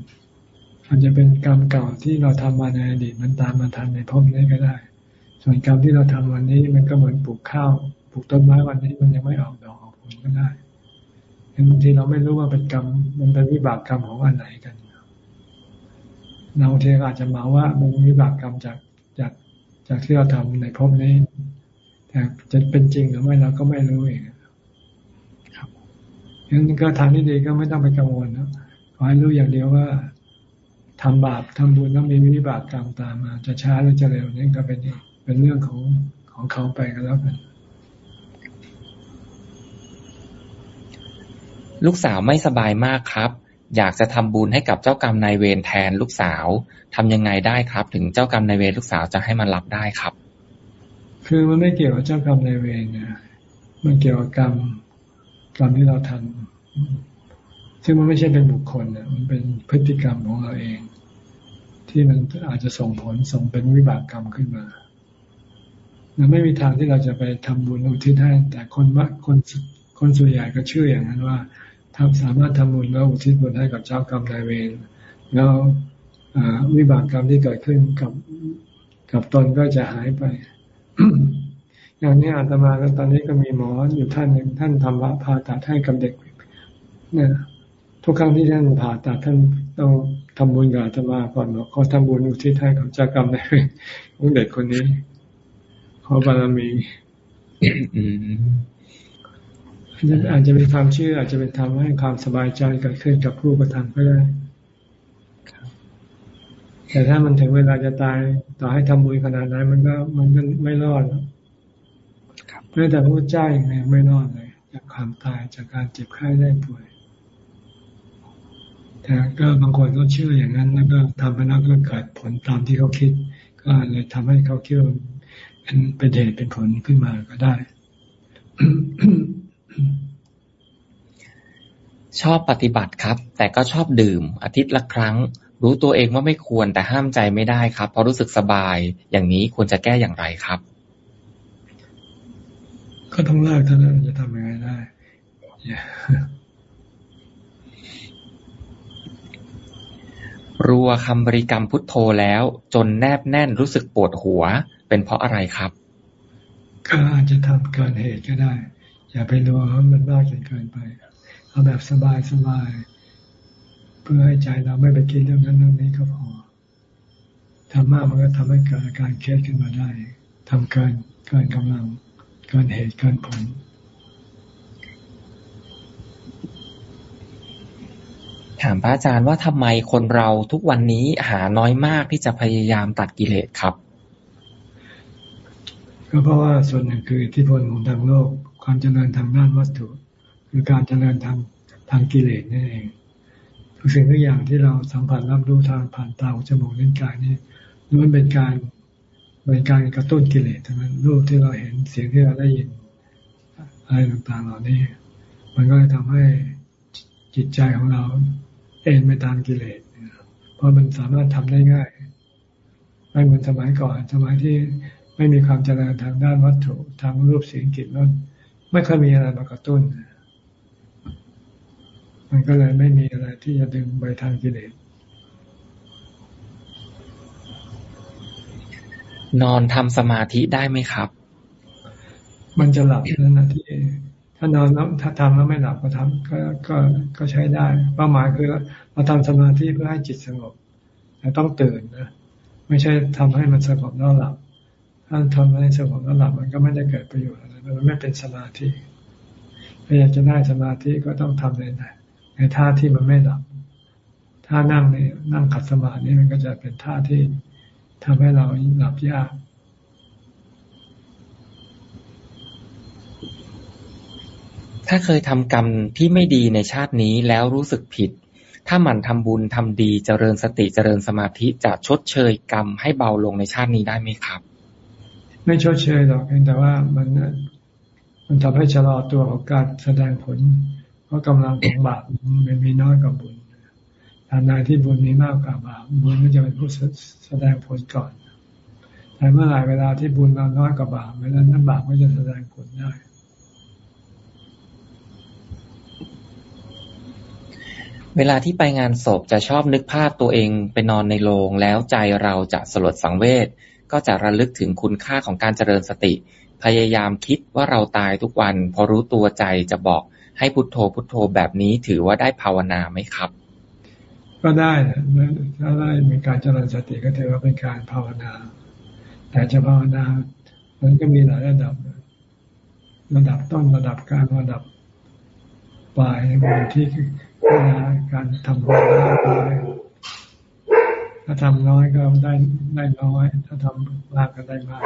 อาจจะเป็นกรรมเก่าที่เราทำมาในอดีตมันตามมาทันในภพนี้ก็ได้ ส่วนกรรมที่เราทำวันนี้มันก็เหมือนปลูกข้าวปลูกต้นไม้วันนี้มันยังไม่ออกดอกออกผลก็ได้บางทีเราไม่รู้ว่าเป็นกรรมมันเป็นวิบากกรรมของอันไหนกันเราเทอาจจะมาว่ามันวิบากกรรมจากจากจากที่เราทำในภพนี้ แต่จะเป็นจริงหรือไม่เราก็ไม่รู้เอง งั้นก็ทางที่ดีก็ไม่ต้องไปกังวลนะขอให้รู้อย่างเดียวว่าทำบาปทำบุญแล้วมีวิบากกรรมตามมา จะช้าหรือจะเร็วนี่ก็เป็นเป็นเรื่องของของเขาไปกันแล้วกันลูกสาวไม่สบายมากครับ อยากจะทำบุญให้กับเจ้ากรรมนายเวรแทนลูกสาวทำยังไงได้ครับ ถึงเจ้ากรรมนายเวรลูกสาวจะให้มันรับได้ครับ คือมันไม่เกี่ยวกับเจ้ากรรมนายเวรนะมันเกี่ยวกับกรรม กรรมที่เราทำซึ่งมันไม่ใช่เป็นบุคคลนะมันเป็นพฤติกรรมของเราเอง ที่มันอาจจะส่งผลส่งเป็นวิบากกรรมขึ้นมาเราไม่มีทางที่เราจะไปทำบุญอุทิศให้แต่คนว่าคนคนส่วนใหญ่ก็เชื่ออย่างนั้นว่าทำสามารถทำบุญแล้วอุทิศบุญให้กับเจ้ากรรมนายเวรแล้ววิบากกรรมที่เกิดขึ้นกับกับตนก็จะหายไป อย่างนี้อาตมาตอนนี้ก็มีหมออยู่ท่านหนึ่งท่านทำผ่าตัดให้กับเด็กเนี่ยทุกครั้งที่ท่านผ่าตัดท่านต้องทำบุญกับอาตมาก่อนบอกขอทำบุญอุทิศให้กับเจ้ากรรมในของเด็กคนนี้ ขอบารมีอาจจะเป็นความเชื่อ อาจจะเป็นทำให้ความสบายใจเกิดขึ้นกับผู้กระทำก็ได้แต่ถ้ามันถึงเวลาจะตาย ต่อให้ทำบุญขนาดนั้นมันก็มันก็ไม่รอดแม้แต่พระเจ้าอย่างนะไม่รอดเลยจากความตายจากการเจ็บไข้ได้ป่วย แต่ก็บางคนก็เชื่ออย่างนั้น แล้วก็ทำไปแล้วก็เกิดผลตามที่เขาคิด ก็เลยทำให้เขาคิดว่าเป็นเป็นเหตุเป็นผลขึ้นมาก็ได้ ชอบปฏิบัติครับ แต่ก็ชอบดื่ม อาทิตย์ละครั้ง รู้ตัวเองว่าไม่ควรแต่ห้ามใจไม่ได้ครับเพราะรู้สึกสบาย อย่างนี้ควรจะแก้อย่างไรครับ ก็ต้องเลิกเท่านั้นจะทำยังไงได้รัวคำบริกรรมพุทโธแล้ว จนแนบแน่นรู้สึกปวดหัว เป็นเพราะอะไรครับ ก็อาจจะทำเกินเหตุก็ได้ อย่าไปรัวมันมากจนเกินไปเอาแบบสบายสบายเพื่อให้ใจเราไม่ไปคิดเรื่องนั้นเรื่องนี้ก็พอทำมากมันก็ทำให้เกิดอาการเครียดขึ้นมาได้ทำเกินเกินกำลัง เกินเหตุเกินผล ถามพระอาจารย์ว่าทำไมคนเราทุกวันนี้หาน้อยมากที่จะพยายามตัดกิเลสครับ ก็เพราะว่าส่วนหนึ่งคืออิทธิพลของทางโลก ความเจริญทางด้านวัตถุ คือการเจริญทางทางกิเลสนั่นเองทุกสิ่งทุกอย่างที่เราสัมผัสรับรู้ทางผ่านตาหูจมูกลิ้นกายนี่ล้วนเป็นการ เป็นการกระตุ้นกิเลสทั้งนั้นรูปที่เราเห็นเสียงที่เราได้ยินอะไรต่างๆเหล่านี้ มันก็เลยทำให้จิตใจของเราเอ็นไปตามกิเลสเพราะมันสามารถทำได้ง่ายไม่เหมือนสมัยก่อนสมัยที่ไม่มีความเจริญทางด้านวัตถุทางรูปเสียงกลิ่นรสไม่เคยมีอะไรมากระตุ้น มันก็เลยไม่มีอะไรที่จะดึงไปทางกิเลส นอนทำสมาธิได้ไหมครับ มันจะหลับนั่นนะที่ถ้านอนแล้วถ้าทำแล้วไม่หลับก็ทำก็ก็ก็ใช้ได้ เป้าหมายคือเราทำสมาธิเพื่อให้จิตสงบแต่ต้องตื่นนะไม่ใช่ทำให้มันสงบแล้วหลับ ถ้าทำให้สงบแล้วหลับมันก็ไม่ได้เกิดประโยชน์อะไรมันไม่เป็นสมาธิถ้าอยากจะได้สมาธิก็ต้องทำในในท่าที่มันไม่หลับท่านั่งนี่นั่งขัดสมาธิมันก็จะเป็นท่าที่ ทำให้เราหลับยากถ้าเคยทำกรรมที่ไม่ดีในชาตินี้แล้วรู้สึกผิด ถ้ามันทำบุญทำดีเจริญสติเจริญสมาธิจะชดเชยกรรมให้เบาลงในชาตินี้ได้ไหมครับ ไม่ชดเชยหรอกแต่ว่ามันมันทำให้ชะลอตัวของการแสดงผล เพราะกำลังของบาปมันมีน้อยกว่าบุญ ทานใดที่บุญมีมากกว่าบาปบุญก็จะเป็นผู้แสดงผลก่อน แต่เมื่อไหร่เวลาที่บุญเราน้อยกว่าบาปเวลานั้นบาปก็จะแสดงผลได้เวลาที่ไปงานศพจะชอบนึกภาพตัวเองไปนอนในโรงแล้วใจเราจะสลดสังเวชก็จะระลึกถึงคุณค่าของการเจริญสติ พยายามคิดว่าเราตายทุกวัน พอรู้ตัวใจจะบอกให้พุโทโธพุโทโธแบบนี้ถือว่าได้ภาวนาไหมครับ ก็ได้นะถ้าได้มีการเจริญสติก็ถือว่าเป็นการภาวนา แต่จะภาวนา มันก็มีหลายระดับ ระดับต้นระดับกลางระดับปลายในที่เวลาการทำบุญได้ถ้าทำน้อยก็ได้ได้น้อย ถ้าทำมากก็ได้มาก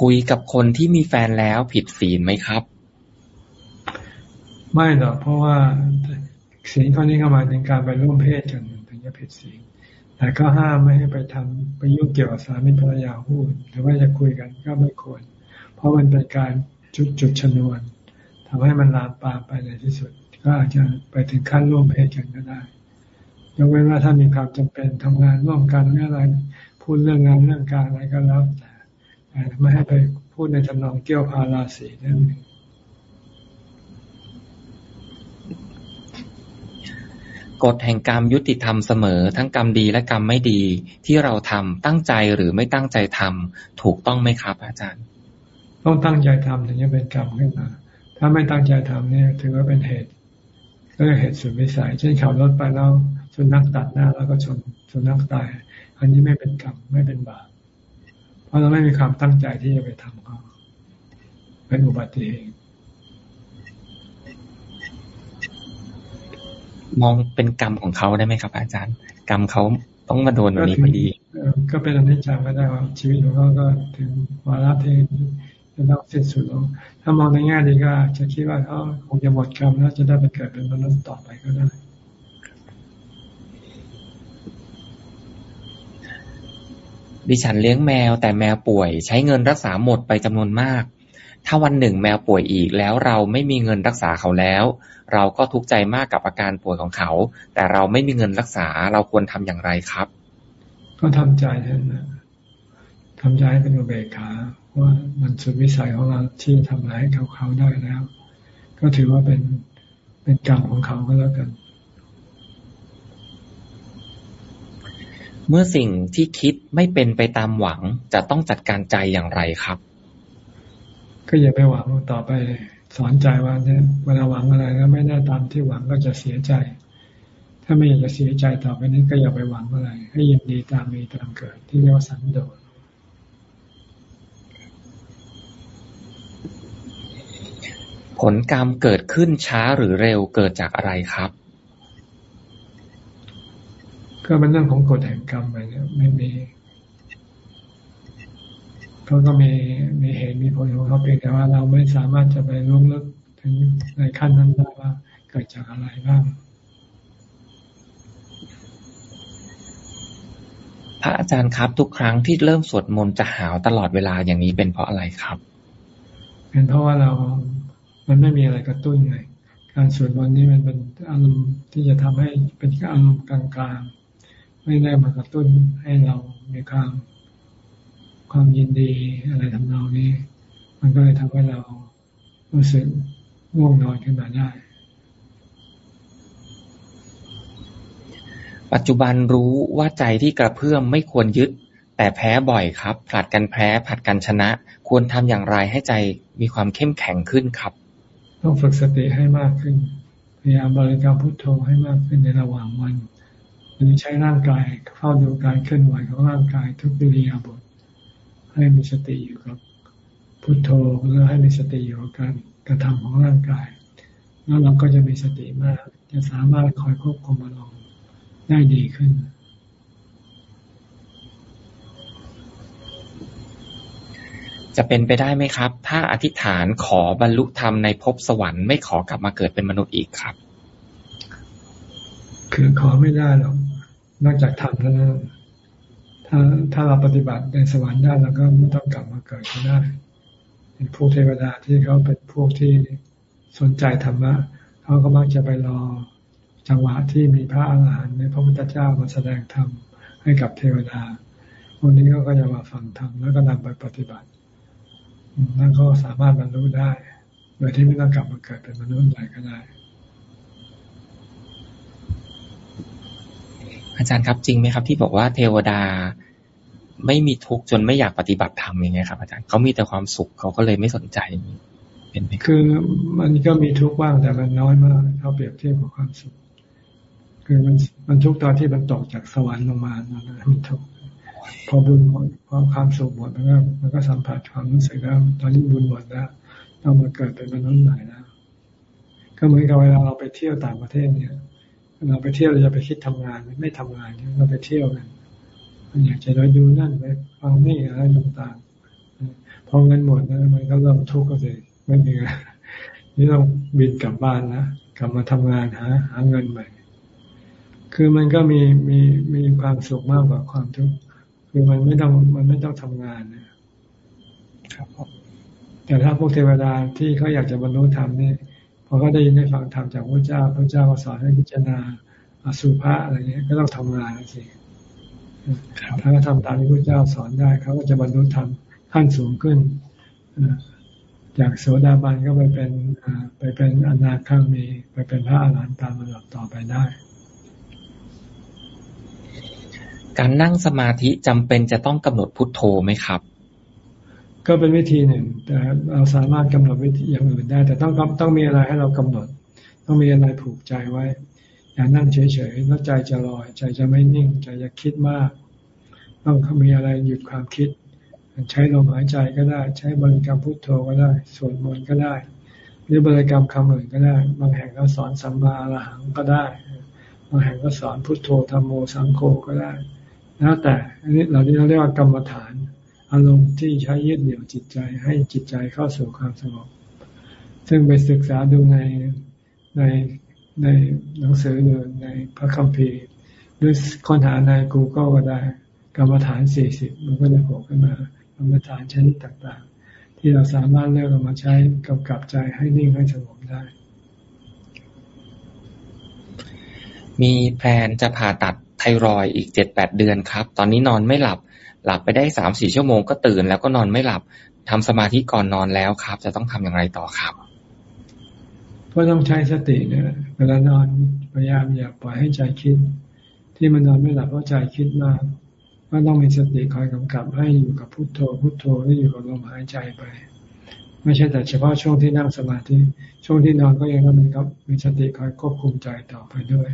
คุยกับคนที่มีแฟนแล้วผิดศีลไหมครับ ไม่หรอกเพราะว่าศีลข้อนี้เข้ามาถึงการไปร่วมเพศกันถึงจะผิดศีลแต่ก็ห้ามไม่ให้ไปทำไปยุ่งเกี่ยวกับสามีภรรยาพูดหรือว่าจะคุยกันก็ไม่ควร เพราะมันเป็นการจุดจุดชนวนทำให้มันลามปามไปในที่สุด ก็อาจจะไปถึงขั้นร่วมเพศกันก็ได้ยกเว้นว่าถ้ามีความจำเป็นทำงานร่วมกันหรืออะไรพูดเรื่องงานเรื่องการอะไรก็แล้วแต่ไม่ให้ไปพูดในทำนองเกี่ยวพาราสีนั่นเอง กฎแห่งกรรมยุติธรรมเสมอ ทั้งกรรมดีและกรรมไม่ดี ที่เราทำตั้งใจหรือไม่ตั้งใจทำถูกต้องไหมครับ อาจารย์ ต้องตั้งใจทำถึงจะเป็นกรรมขึ้นมา ถ้าไม่ตั้งใจทำเนี่ยถือว่าเป็นเหตุก็เรียกเหตุสุดวิสัย เช่นขับรถไปแล้วสุนัขตัดหน้าแล้วก็ชนสุนัขตาย อันนี้ไม่เป็นกรรมไม่เป็นบาป เพราะเราไม่มีความตั้งใจที่จะไปทำเขาเป็นอุบัติเหตุ มองเป็นกรรมของเขาได้ไหมครับ อาจารย์ กรรมเขาต้องมาโดนแบบนี้พอดี ก็เป็นอนิจจังไม่ได้ว่าชีวิตของเขาก็ถึงวาระที่จะต้องสิ้นสุดลงถ้ามองในแง่ดีก็จะคิดว่าเขาคงจะหมดกรรมแล้วจะได้ไปเกิดเป็นมนุษย์ต่อไปก็ได้ดิฉันเลี้ยงแมวแต่แมวป่วย ใช้เงินรักษาหมดไปจำนวนมาก ถ้าวันหนึ่งแมวป่วยอีกแล้วเราไม่มีเงินรักษาเขาแล้ว เราก็ทุกข์ใจมากกับอาการป่วยของเขา แต่เราไม่มีเงินรักษาเราควรทำอย่างไรครับ ก็ทำใจเท่านั้นทำใจให้เป็นอุเบกขาว่ามันสุดวิสัยของเราที่ทำร้ายเขาเขาได้แล้ว ก็ถือว่าเป็นเป็นกรรมของเขาก็แล้วกัน เมื่อสิ่งที่คิดไม่เป็นไปตามหวังจะต้องจัดการใจอย่างไรครับ ก็อย่าไปหวังต่อไป สอนใจว่าเนี่ยเวลาหวังอะไรแล้วไม่ได้ตามที่หวังก็จะเสียใจ ถ้าไม่อยากจะเสียใจต่อไปนี้ก็อย่าไปหวังอะไร ให้ยินดีตามมีตามเกิด ที่เรียกว่าสันโดษผลกรรมเกิดขึ้นช้าหรือเร็วเกิดจากอะไรครับ ก็เป็นเรื่องของกฎแห่งกรรมไปเนี่ยไม่มี เขาก็มีมีเหตุมีผลของเขาเพียงแต่ว่าเราไม่สามารถจะไปล่วงลึกถึงในขั้นนั้นได้ว่าเกิดจากอะไรบ้าง พระอาจารย์ครับ ทุกครั้งที่เริ่มสวดมนต์จะหาวตลอดเวลาอย่างนี้เป็นเพราะอะไรครับ เป็นเพราะว่าเรา มันไม่มีอะไรกระตุ้นไงการสวดมนต์นี่มันเป็นอารมณ์ที่จะทำให้เป็นอารมณ์กลางๆ ไม่ได้มากระตุ้นให้เรามีความ ความยินดีอะไรทำนองนี้ มันก็เลยทำให้เรารู้สึกง่วงนอนขึ้นมาได้ ปัจจุบันรู้ว่าใจที่กระเพื่อมไม่ควรยึด แต่แพ้บ่อยครับ ผลัดกันแพ้ผลัดกันชนะ ควรทำอย่างไรให้ใจมีความเข้มแข็งขึ้นครับ ต้องฝึกสติให้มากขึ้น พยายามบริกรรมพุทโธให้มากขึ้นในระหว่างวันหรือใช้ร่างกายเฝ้าดูการเคลื่อนไหวของร่างกายทุกปิริยาบท ให้มีสติอยู่กับพุทโธแล้วให้มีสติอยู่กับการกระทำของร่างกาย แล้วเราก็จะมีสติมาก จะสามารถคอยควบคุมอารมณ์ได้ดีขึ้นจะเป็นไปได้ไหมครับ ถ้าอธิษฐานขอบรรลุธรรมในภพสวรรค์ไม่ขอกลับมาเกิดเป็นมนุษย์อีกครับ คือขอไม่ได้หรอกนอกจากทำเท่านั้น ถ้าถ้าเราปฏิบัติในสวรรค์ได้เราก็ไม่ต้องกลับมาเกิดก็ได้ เป็นพวกเทวดาที่เขาเป็นพวกที่สนใจธรรมะเขาก็มักจะไปรอจังหวะที่มีพระอาหารหันต์ในพระพุทธเจ้ามาแสดงธรรมให้กับเทวดาวันนี้ก็จะมาฟังธรรมแล้วก็นำไปปฏิบัตินั่นก็สามารถบรรลุได้ โดยที่ไม่ต้องกลับมาเกิดเป็นมนุษย์อะไรก็ได้ อาจารย์ครับจริงไหมครับ ที่บอกว่าเทวดา ไม่มีทุกข์จนไม่อยากปฏิบัติธรรมย่างเงี้ยครับ อาจารย์เขามีแต่ความสุขเขาก็เลยไม่สนใจเป็นไหมคือมันก็มีทุกข์บ้างแต่มันน้อยมากเท่าเปรียบเทียบกับความสุข คือมันมันทุกข์ตอนที่มันตกจากสวรรค์ลงมานะมันทุกข์พอบุญหมดพอความสุขหมดมันก็มันก็สัมผัสความรู้สึกแล้วตอนนี้บุญหมดแล้วต้องมาเกิดเป็นมนุษย์ใหม่แล้วก็เหมือนกับเวลาเราไปเที่ยวต่างประเทศเนี่ยเราไปเที่ยวเราจะไปคิดทำงานไม่ทำงานเราไปเที่ยวกัน อยากจะไปดูนั่นไปฟังนี่อะไรต่างๆพอเงินหมดแล้วมันก็เริ่มทุกข์ก็เลยไม่มีนี่ต้องบินกลับบ้านนะกลับมาทำงานหาหาเงินใหม่ คือมันก็มีมีมีความสุขมากกว่าความทุกข์คือมันไม่ต้องมันไม่ต้องทำงานนะครับแต่ถ้าพวกเทวดาที่เขาอยากจะบรรลุธรรมนี่พอเขาได้ยินได้ฟังธรรมจากพระเจ้าพระเจ้าก็สอนให้พิจารณาอสุภะอะไรเงี้ยก็ต้องทำงานสิ ถ้าเขาทำตามที่พระเจ้าสอนได้เขาก็จะบรรลุธรรมขั้นสูงขึ้นจากโสดาบันก็ไปเป็นไปเป็นอนาคามีไปเป็นพระอรหันต์ตามลำดับต่อไปได้ การนั่งสมาธิจำเป็นจะต้องกำหนดพุทโธไหมครับ ก็เป็นวิธีหนึ่ง แต่เราสามารถกำหนดวิธีอย่างอื่นได้ แต่ต้องต้องมีอะไรให้เรากำหนด ต้องมีอะไรผูกใจไว้ อย่านั่งเฉยๆแล้วใจจะลอย ใจจะไม่นิ่ง ใจจะคิดมาก ต้องมีอะไรหยุดความคิด ใช้ลมหายใจก็ได้ ใช้บริกรรมพุทโธก็ได้สวดมนต์ก็ได้ หรือบริกรรมคำอื่นก็ได้ บางแห่งก็สอนสัมมาอรหังก็ได้ บางแห่งก็สอนพุทโธธรรมโมสังโฆก็ได้แล้วแต่อันนี้เราเรียกว่ากรรมฐาน อารมณ์ที่ใช้ยึดเหนี่ยวจิตใจให้จิตใจเข้าสู่ความสงบซึ่งไปศึกษาดูในใน ในหนังสือหรือในพระคัมภีร์ หรือค้นหาใน Google ก็ได้ กรรมฐานสี่สิบมันก็จะโผล่ขึ้นมากรรมฐานชนิดต่างๆ ที่เราสามารถเลือกเอามาใช้กำกับใจให้นิ่งให้สงบได้ มีแพลนจะผ่าตัดไทรอยอีกเจ็ดแปดเดือนครับ ตอนนี้นอนไม่หลับ หลับไปได้สามสี่ชั่วโมงก็ตื่น แล้วก็นอนไม่หลับทำสมาธิก่อนนอนแล้วครับ จะต้องทำอย่างไรต่อครับ ก็ต้องใช้สติเนี่ยเวลานอนพยายามอย่าปล่อยให้ใจคิด ที่มันนอนไม่หลับเพราะใจคิดมากก็ต้องมีสติคอยกำกับให้อยู่กับพุโทโธพุโทโธแล้อยู่กับลมหายใจไป ไม่ใช่แต่เฉพาะช่วงที่นั่งสมาธิช่วงที่นอนก็ยังต้องมีครับมีสติคอยควบคุมใจต่อไปด้วย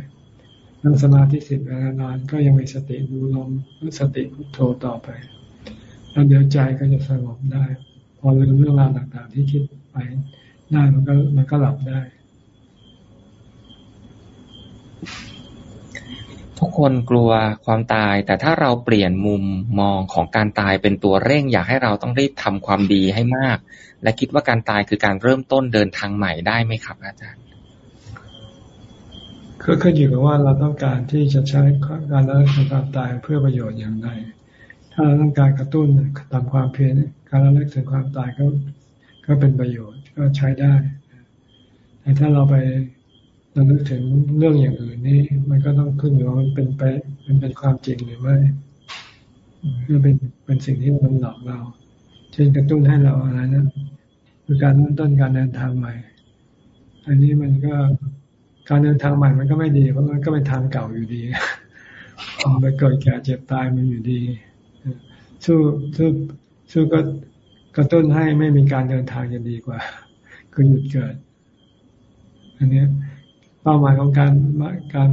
นั่งสมาธิสิบเวลานอนก็ยังมีสติดูลมหรือสติพุโทโธต่อไปแล้วเดี๋ยวใจก็จะสงบได้ พอลืมเรื่องราวต่างๆที่คิดไป ได้มันก็มันก็หลับได้ ทุกคนกลัวความตาย แต่ถ้าเราเปลี่ยนมุมมองของการตายเป็นตัวเร่ง อยากให้เราต้องรีบทำความดีให้มาก และคิดว่าการตายคือการเริ่มต้นเดินทางใหม่ได้ไหมครับ อาจารย์ก็ขึ้นอยู่กับว่าเราต้องการที่จะใช้การละเลิกความตายเพื่อประโยชน์อย่างไร ถ้าเราต้องการกระตุ้นทำความเพียรการละเลิกถึงความตายก็ก็เป็นประโยชน์ ก็ใช้ได้ แต่ถ้าเราไปเราลึกถึงเรื่องอย่างอื่นนี่มันก็ต้องขึ้นอยู่ว่ามันเป็นไปมันเป็นความจริงหรือไม่มันเป็นเป็นสิ่งที่มันหลอกเรา เช่นกระตุ้นให้เราอะไรนะคือการเริ่มต้นการเดินทางใหม่ อันนี้มันก็การเดินทางใหม่มันก็ไม่ดีเพราะมันก็เป็นทางเก่าอยู่ดีไปเกิดแก่เจ็บตายมันอยู่ดี สู้สู้สู้ก็กระตุ้นให้ไม่มีการเดินทางจะดีกว่า คือหยุดเกิด อันนี้เป้าหมายของการการ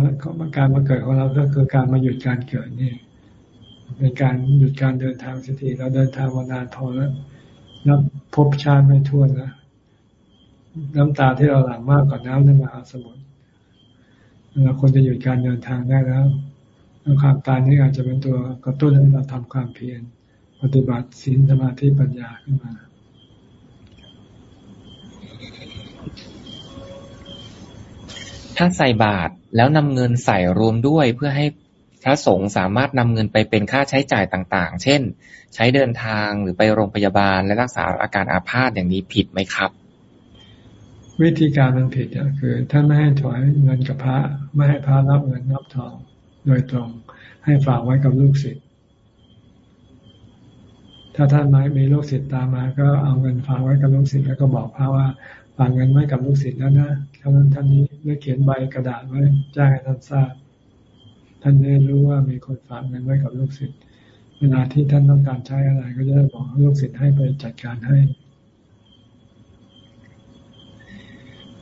การมาเกิดของเราก็คือการมาหยุดการเกิดนี่เป็นการหยุดการเดินทางสักทีเราเดินทางมานานพอแล้วนับพบชาติไม่ท้วนะน้ำตาที่เราหลั่งมากกว่าน้ำในมหาสมุทรเราควรจะหยุดการเดินทางได้แล้วความตายนี่อาจจะเป็นตัวกระตุ้นให้เราทำความเพียรปฏิบัติศีลสมาธิปัญญาขึ้นมา ถ้าใส่บาตรแล้วนำเงินใส่รวมด้วยเพื่อให้พระสงฆ์สามารถนำเงินไปเป็นค่าใช้จ่ายต่างๆ เช่น ใช้เดินทางหรือไปโรงพยาบาลและรักษาอาการอาภาษอย่างนี้ผิดไหมครับ วิธีการมันผิดอะคือท่านไม่ให้ถอยเงินกับพระ ไม่ให้พระรับเงินรับทอง โดยตรง ให้ฝากไว้กับลูกศิษย์ถ้าท่านไม่มีลูกศิษย์ตามมา ก็เอาเงินฝากไว้กับลูกศิษย์แล้วก็บอกพระว่าฝากเงินไว้กับลูกศิษย์แล้วนะ ท่านั้นท่านนี้เมื่อเขียนใบกระดาษไว้แจ้งให้ท่านทราบ ท่านได้รู้ว่ามีคนฝากเงินไว้กับลูกศิษย์เวลาที่ท่านต้องการใช้อะไร ก็จะบอกลูกศิษย์ให้ไปจัดการให้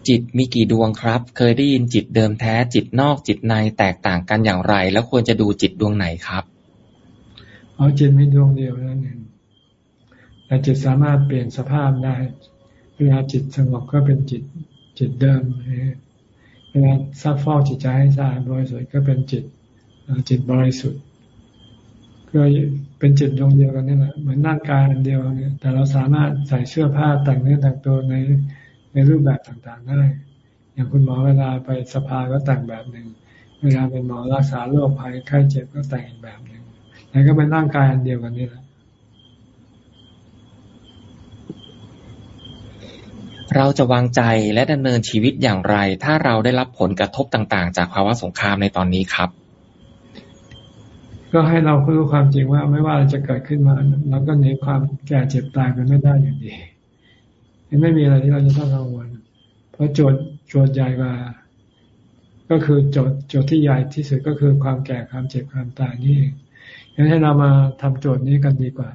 จิตมีกี่ดวงครับ เคยได้ยินจิตเดิมแท้จิตนอกจิตในแตกต่างกันอย่างไร แล้วควรจะดูจิตดวงไหนครับเอาจิตมีดวงเดียวนั่นเองแต่จิตสามารถเปลี่ยนสภาพได้ เวลาจิตสงบก็เป็นจิต จิตเดิมเวลาซักฟอกจิตใจให้สะอาดบริสุทธิ์ก็เป็นจิตจิตบริสุทธิ์ก็เป็นจิตดวงเดียวกันนี่แหละเหมือนร่างกายอันเดียวเนี่ยแต่เราสามารถใส่เสื้อผ้าแต่งเนื้อแต่งตัวในในรูปแบบต่างๆได้อย่างคุณหมอเวลาไปสภาก็แต่งแบบหนึ่งเวลาเป็นหมอรักษาโรคภัยไข้เจ็บก็แต่งอีกแบบหนึ่งแต่ก็เป็นร่างกายอันเดียวกันนี่แหละ เราจะวางใจและดำเนินชีวิตอย่างไร ถ้าเราได้รับผลกระทบต่างๆ จากภาวะสงครามในตอนนี้ครับ ก็ให้เรารู้ความจริงว่าไม่ว่าจะเกิดขึ้นมาเราก็หนีความแก่เจ็บตายไปไม่ได้อย่างดีไม่มีอะไรที่เราจะต้องกังวลเพราะโจทย์โจทย์ใหญ่กว่าก็คือโจทย์โจทย์ที่ใหญ่ที่สุดก็คือความแก่ความเจ็บความตายนี่เองงั้นให้เรามาทำโจทย์นี้กันดีกว่า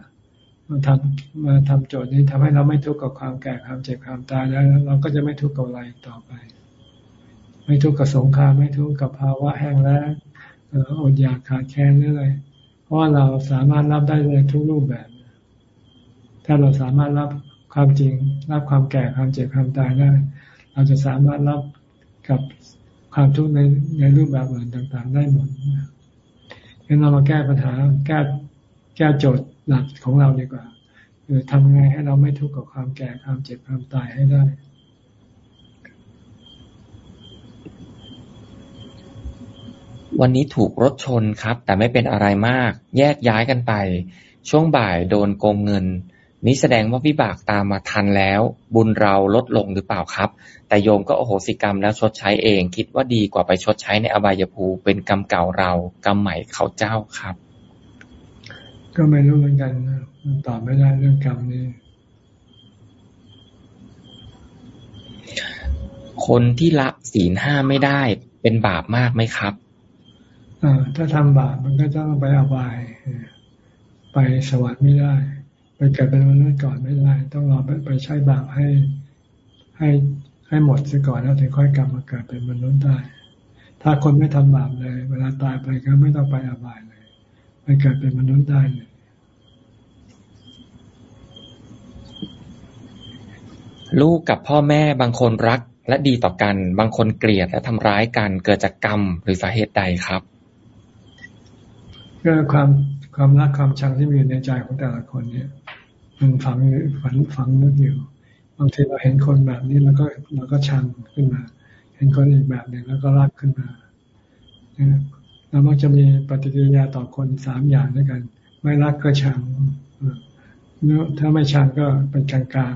มาทำมาทำโจทย์นี้ทำให้เราไม่ทุกข์กับความแก่ความเจ็บความตายแล้ว เราก็จะไม่ทุกข์กับอะไรต่อไป ไม่ทุกข์กับสงครามไม่ทุกข์กับภาวะแห้งแล้งอดอยากขาดแคลนหรืออะไรเพราะว่าเราสามารถรับได้เลยทุกรูปแบบ ถ้าเราสามารถรับความจริง รับความแก่ความเจ็บความตายได้ เราจะสามารถรับกับความทุกข์ในในรูปแบบอื่นต่าง ๆ ได้หมดงั้นเรามาแก้ปัญหาแก้แก้โจทย์ หลักของเราดีกว่าคือทำไงให้เราไม่ทุกข์กับความแก่ความเจ็บความตายให้ได้วันนี้ถูกรถชนครับ แต่ไม่เป็นอะไรมาก แยกย้ายกันไป ช่วงบ่ายโดนโกงเงิน นี้แสดงว่าวิบากตามมาทันแล้ว บุญเราลดลงหรือเปล่าครับ แต่โยมก็โอโหสิกรรมแล้วชดใช้เอง คิดว่าดีกว่าไปชดใช้ในอบายภูเป็นกรรมเก่าเรา กรรมใหม่เขาเจ้าครับ ก็ไม่รู้เหมือนกันมันตอบไม่ได้เรื่องกรรมนี้ คนที่ละศีลห้าไม่ได้เป็นบาปมากไหมครับอถ้าทำบาปมันก็ต้องไปอบาย ไปสวรรค์ไม่ได้ ไปเกิดเป็นมนุษย์ก่อนไม่ได้ ต้องรอไปไปใช้บาปให้ให้ให้หมดซะก่อนแล้วถึงค่อยกลับมาเกิดเป็นมนุษย์ได้ ถ้าคนไม่ทำบาปเลย เวลาตายไปก็ไม่ต้องไปอบายเลย ไปเกิดเป็นมนุษย์ได้เลยลูกกับพ่อแม่บางคนรักและดีต่อกัน บางคนเกลียดและทำร้ายกัน เกิดจากกรรมหรือสาเหตุใดครับก็ความความรักความชังที่มีอยู่ในใจของแต่ละคนเนี่ย มันฝังฝังฝังนึกอยู่บางทีเราเห็นคนแบบนี้แล้วก็เราก็ชังขึ้นมา เห็นคนอีกแบบหนึ่งแล้วก็รักขึ้นมา เรามักจะมีปฏิกิริยาต่อคนสามอย่างด้วยกัน ไม่รักก็ชังถ้าไม่ชังก็เป็นกลาง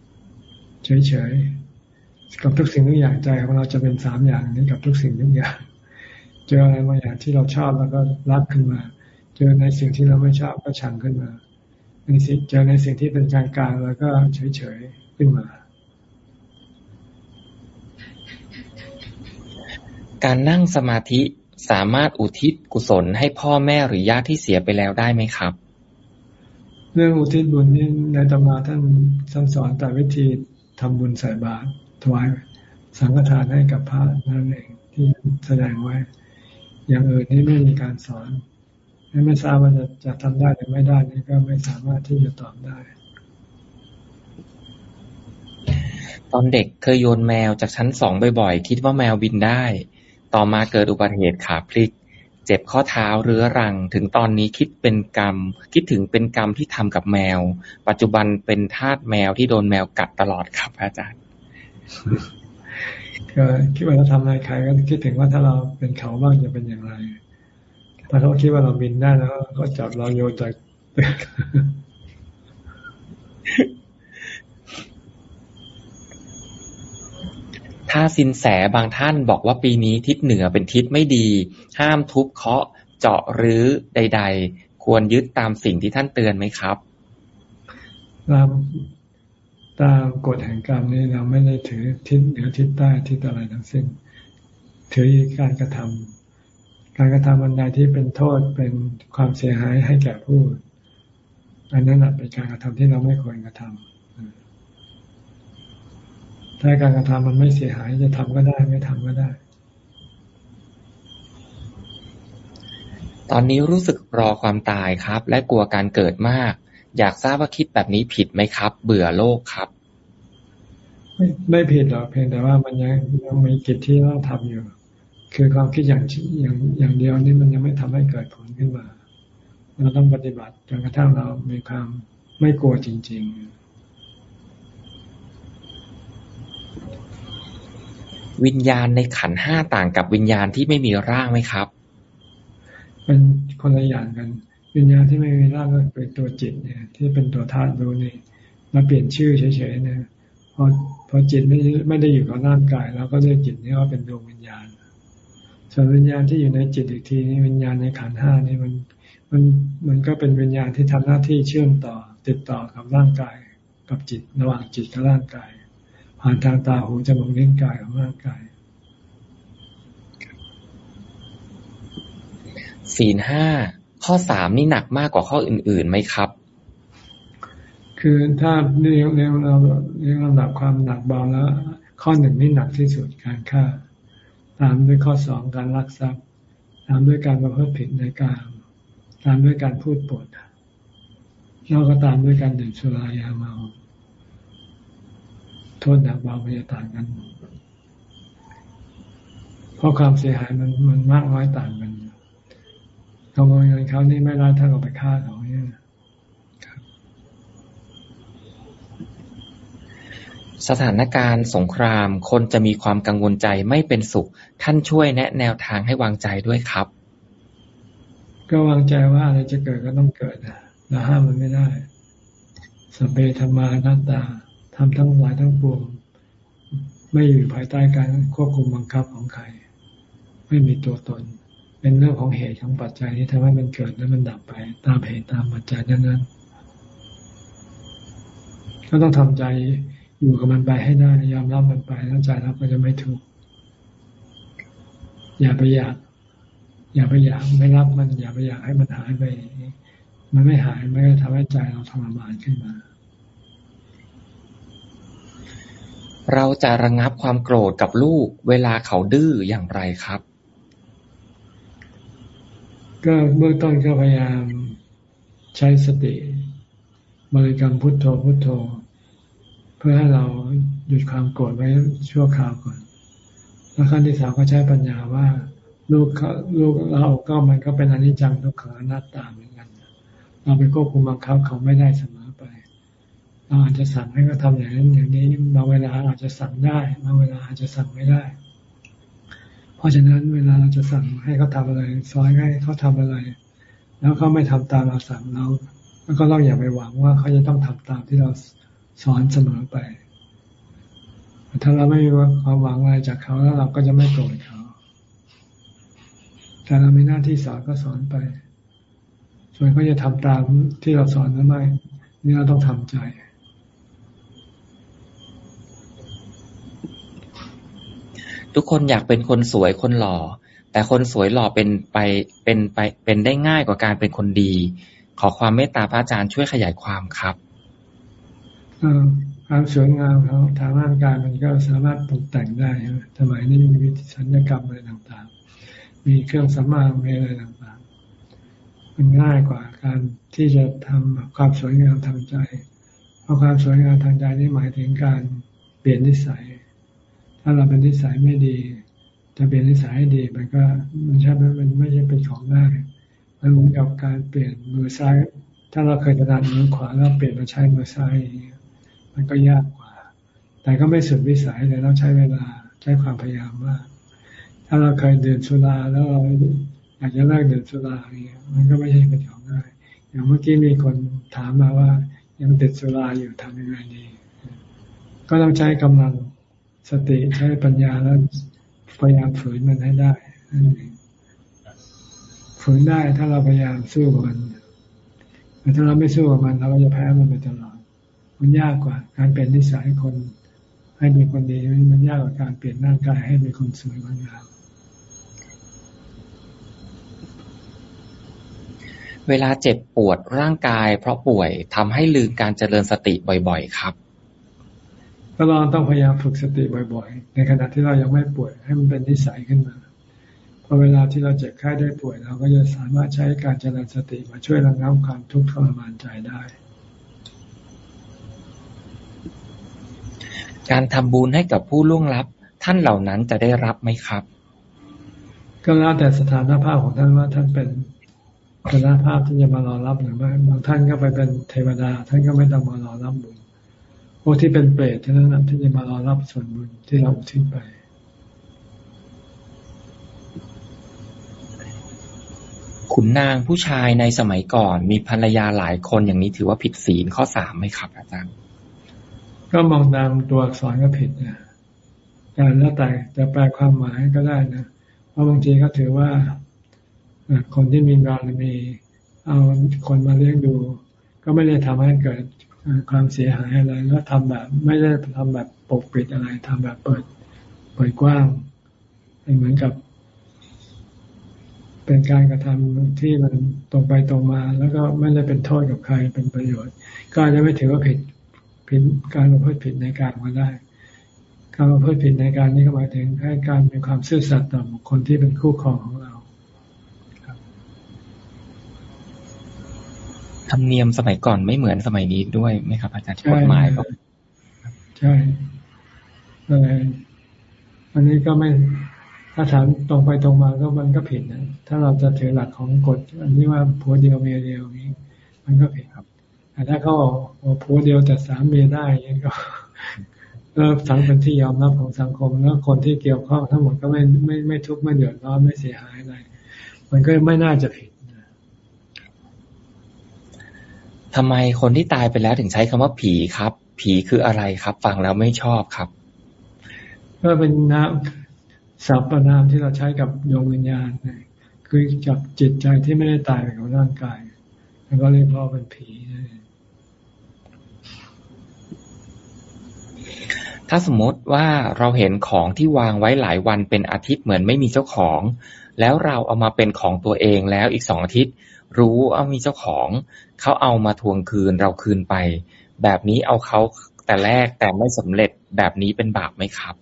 ๆเฉยๆกับทุกสิ่งทุกอย่างใจของเราจะเป็นสามอย่างนี้กับทุกสิ่งทุกอย่างเจออะไรบางอย่างที่เราชอบแล้วก็รักขึ้นมา เจอในสิ่งที่เราไม่ชอบก็ชังขึ้นมาในสิ่งเจอในสิ่งที่เป็นกลางๆแล้วก็เฉยๆขึ้นมา การนั่งสมาธิ สามารถอุทิศกุศลให้พ่อแม่หรือญาติที่เสียไปแล้วได้ไหมครับ เรื่องอุทิศบุญนี่ในตำราท่านท่านสอนแต่วิธีทำบุญใส่บาตรถวายสังฆทานให้กับพระนั่นเองที่แสดงไว้ อย่างอื่นนี่ไม่มีการสอนไม่ทราบว่าจะจะทำได้หรือไม่ได้นี่ก็ไม่สามารถที่จะตอบได้ ตอนเด็กเคยโยนแมวจากชั้นสองบ่อยๆ คิดว่าแมวบินได้ ต่อมาเกิดอุบัติเหตุขาพลิก เจ็บข้อเท้าเรื้อรัง ถึงตอนนี้คิดเป็นกรรม คิดถึงเป็นกรรมที่ทำกับแมว ปัจจุบันเป็นทาสแมวที่โดนแมวกัดตลอดครับอาจารย์ก็คิดว่าเราทำอะไรใครก็คิดถึงว่าถ้าเราเป็นเขาบ้างจะเป็นอย่างไร ถ้าเขาคิดว่าเราบินได้แล้วก็จับเราโยนจาก ถ้าสินแสบางท่านบอกว่าปีนี้ทิศเหนือเป็นทิศไม่ดี ห้ามทุบเคาะเจาะหรือใด ๆ ควรยึดตามสิ่งที่ท่านเตือนไหมครับตามตามกฎแห่งกรรมนี้เราไม่ได้ถือทิศเหนือทิศใต้ทิศอะไรทั้งสิ้น ถือการกระทำการกระทำอันใดที่เป็นโทษเป็นความเสียหายให้แก่ผู้อันนั้นเป็นการกระทำที่เราไม่ควรกระทำ ถ้าการกระทำมันไม่เสียหายจะทำก็ได้ไม่ทำก็ได้ ตอนนี้รู้สึกรอความตายครับ และกลัวการเกิดมาก อยากทราบว่าคิดแบบนี้ผิดไหมครับ เบื่อโลกครับ ไม่ไม่ผิดหรอกเพียงแต่ว่ามันยังยังมีกิจที่ต้องทำอยู่ คือความคิดอย่างอย่างอย่างเดียวนี่มันยังไม่ทำให้เกิดผลขึ้นมา เราต้องปฏิบัติจนกระทั่งเรามีความไม่กลัวจริง ๆ วิญญาณในขันห้าต่างกับวิญญาณที่ไม่มีร่างไหมครับ เป็นคนละอย่างกัน วิญญาณที่ไม่มีร่างก็เป็นตัวจิตเนี่ย ที่เป็นตัวธาตุรู้นี่มาเปลี่ยนชื่อเฉยๆเนี่ยพอพอจิตไม่ไม่ได้อยู่กับร่างกายเราก็เรียกจิตนี้ว่าเป็นดวงวิญญาณ ส่วนวิญญาณที่อยู่ในจิตอีกทีนี้วิญญาณในขันห้านี่มันมันมันก็เป็นวิญญาณที่ทำหน้าที่เชื่อมต่อติดต่อกับร่างกาย กับจิตระหว่างจิตกับร่างกาย ผ่านทางตาหูจมูกลิ้นกายของร่างกายศีลห้าข้อสามนี่หนักมากกว่าข้ออื่นๆไหมครับ คือถ้าเรียงเรียงเราเรียงลำดับความหนักเบาแล้ว ข้อหนึ่งนี่หนักที่สุดการฆ่า ตามด้วยข้อสองการลักทรัพย์ ตามด้วยการประพฤติผิดในการตามด้วยการพูดปดแล้วก็ตามด้วยการดื่มสุรายาเมา โทษหนักเบาไม่ต่างกัน เพราะความเสียหายมันมันมากน้อยต่างกันขโมยเงินเขานี่ไม่ร้ายเท่ากับไปฆ่าเขาเนี่ยสถานการณ์สงคราม คนจะมีความกังวลใจไม่เป็นสุข ท่านช่วยแนะแนวทางให้วางใจด้วยครับ ก็วางใจว่าอะไรจะเกิดก็ต้องเกิดนะเราห้ามมันไม่ได้สเปธรรมานัตตา ทำทั้งหลายทั้งปวงไม่อยู่ภายใต้การควบคุมบังคับของใคร ไม่มีตัวตน เป็นเรื่องของเหตุของปัจจัยที่ทำให้มันเกิดและมันดับไป ตามเหตุตามปัจจัยนั้นก็ต้องทำใจอยู่กับมันไปให้ได้ยอมรับมันไปแล้วใจรับก็จะไม่ทุกข์อย่าไปอยาก อย่าไปอยากไม่รับมัน อย่าไปอยากให้มันหายไป มันไม่หายม่ได้ทำให้ใจเราทรมานขึ้นมา เราจะระงงับความโกรธกับลูกเวลาเขาดื้ออย่างไรครับ ก็เบื้องต้นก็พยายามใช้สติ บริกรรมพุทโธพุทโธ เพื่อให้เราหยุดความโกรธไว้ชั่วคราวก่อน แล้วขั้นที่สามก็ใช้ปัญญาว่าลูกเขาลูกเราก็มันก็เป็นอนิจจังทุกขังอนัตตาเหมือนกัน เราไปควบคุมบังคับเขาไม่ได้เสมอ เราอาจจะสั่งให้เขาทาอย่างนั้นอย่างนี้บางเวลาอาจจะสั่งได้บางเวลาอาจจะสั่งไม่ได้ เพราะฉะนั้นเวลาเราจะสั่งให้เขาทาอะไรซอยให้เขาทาอะไร แล้วเขาไม่ทำตามเราสั่งเราแล้วก็ต้องอย่าไปหวังว่าเขาจะต้องทำตามที่เราสอนเสมอไป ถ้าเราไม่มีความหวังอะไรจากเขาแล้วเราก็จะไม่โกรธเขา แต่เรามีหน้าที่สอนก็สอนไปส่วนเขาจะทำตามที่เราสอนหรือไม่นี่เราต้องทำใจ ทุกคนอยากเป็นคนสวยคนหล่อ แต่คนสวยหล่อเป็นไปเป็นไปเป็นได้ง่ายกว่าการเป็นคนดี ขอความเมตตาพระอาจารย์ช่วยขยายความครับความสวยงามของทางร่างกายมันก็สามารถตกแต่งได้สมัยนี้มีวิธีสัญญกรรมอะไรต่างๆ มีเครื่องสำอางมีอะไรต่างๆ มันง่ายกว่าการที่จะทำความสวยงามทางใจ เพราะความสวยงามทางใจนี่หมายถึงการเปลี่ยนนิสัย ถ้าเราเป็นนิสัยไม่ดีจะเปลี่ยนนิสัยให้ดีมันก็มันใช่ไหมมันไม่ใช่เป็นของง่ายมันเหมือนกับการเปลี่ยนมือซ้าย ถ้าเราเคยถนัดมือขวาแล้วเปลี่ยนมาใช้มือซ้ายมันก็ยากกว่า แต่ก็ไม่สุดวิสัยเลยต้องใช้เวลาใช้ความพยายามมาก ถ้าเราเคยดื่มสุราแล้วเราอยากจะเลิกดื่มสุราอย่างเงี้ยมันก็ไม่ใช่เป็นของง่าย อย่างเมื่อกี้มีคนถามมาว่ายังติดสุราอยู่ทำยังไงดี ก็ต้องใช้กำลัง สติใช้ปัญญาแล้วพยายามฝืนมันให้ได้ฝืนได้ถ้าเราพยายามสู้กับมันแต่ถ้าเราไม่สู้กับมันเราก็จะแพ้มันไปตลอด มันยากกว่า การเปลี่ยนนิสัยคน ให้เป็นคนดีมันยากกว่าการเปลี่ยนร่างกายให้เป็นคนสวยงามเวลาเจ็บปวดร่างกายเพราะป่วยทำให้ลืมการเจริญสติบ่อย ๆ ครับ ก็เราต้องพยายามฝึกสติบ่อย ๆ ในขณะที่เรายังไม่ป่วยให้มันเป็นนิสัยขึ้นมาพอเวลาที่เราเจ็บไข้ได้ป่วย เราก็จะสามารถใช้การเจริญสติมาช่วยระงับความทุกข์ทรมานใจได้ การทำบุญให้กับผู้ล่วงลับ ท่านเหล่านั้นจะได้รับไหมครับ ก็แล้วแต่สถานภาพของท่านว่าท่านเป็นสถานภาพที่จะมารอรับหรือไม่บางท่านก็ไปเป็นเทวดา ท่านก็ไม่ต้องมารอรับบุญ พวกที่เป็นเปรตเท่านั้นที่จะมารอรับส่วนบุญที่เราทิ้งไปขุนนางผู้ชายในสมัยก่อนมีภรรยาหลายคนอย่างนี้ถือว่าผิดศีลข้อสามไหมครับ อาจารย์ ก็มองตามตัวอักษรก็ผิดนะการแล้วแต่จะแปลความหมายก็ได้นะ เพราะบางทีก็ถือว่าคนที่มีบารมีเอาคนมาเลี้ยงดู ก็ไม่ได้ทำให้เกิด ความเสียหายอะไรแล้วทำแบบ ไม่ได้ทำแบบปกปิดอะไรทำแบบเปิด เปิดกว้างเหมือนกับ เป็นการกระทำที่มันตรงไปตรงมา แล้วก็ไม่ได้เป็นโทษกับใครเป็นประโยชน์ ก็อาจจะไม่ถือว่าผิดผิดการประพฤติผิดในการมาได้ การประพฤติผิดในการนี้ก็หมายถึงให้การมีความซื่อสัตย์ต่อบุคคลที่เป็นคู่ครองของเรา ธรรมเนียมสมัยก่อนไม่เหมือนสมัยนี้ด้วยไหมครับ อาจารย์กฎหมายก็ใช่อะไรอันนี้ก็ไม่ถ้าถามตรงไปตรงมาก็มันก็ผิดนะถ้าเราจะถือหลักของกฎ อันนี้ว่าผัวเดียวเมียเดียวนี้ มันก็ผิดครับแต่ถ้าเขาบอกผัวเดียวแต่สามเมียได้ยังก็เริ่มสังเป็นที่ยอมรับของสังคมแล้วคนที่เกี่ยวข้องทั้งหมดก็ไม่ไม่ไม่ทุกข์ไม่เดือดร้อนไม่เสียหายอะไรมันก็ไม่น่าจะผิด ทำไมคนที่ตายไปแล้วถึงใช้คำว่าผีครับ ผีคืออะไรครับ ฟังแล้วไม่ชอบครับก็เป็นนามสัพนามที่เราใช้กับดวงวิญญาณคือจับจิตใจที่ไม่ได้ตายไปกับร่างกายแล้วก็เรียกว่าเป็นผีถ้าสมมติว่าเราเห็นของที่วางไว้หลายวันเป็นอาทิตย์เหมือนไม่มีเจ้าของ แล้วเราเอามาเป็นของตัวเองแล้วอีกสองอาทิตย์ รู้เอามีเจ้าของเขาเอามาทวงคืนเราคืนไป แบบนี้เอาเขาแต่แรกแต่ไม่สำเร็จแบบนี้เป็นบาปไหมครับ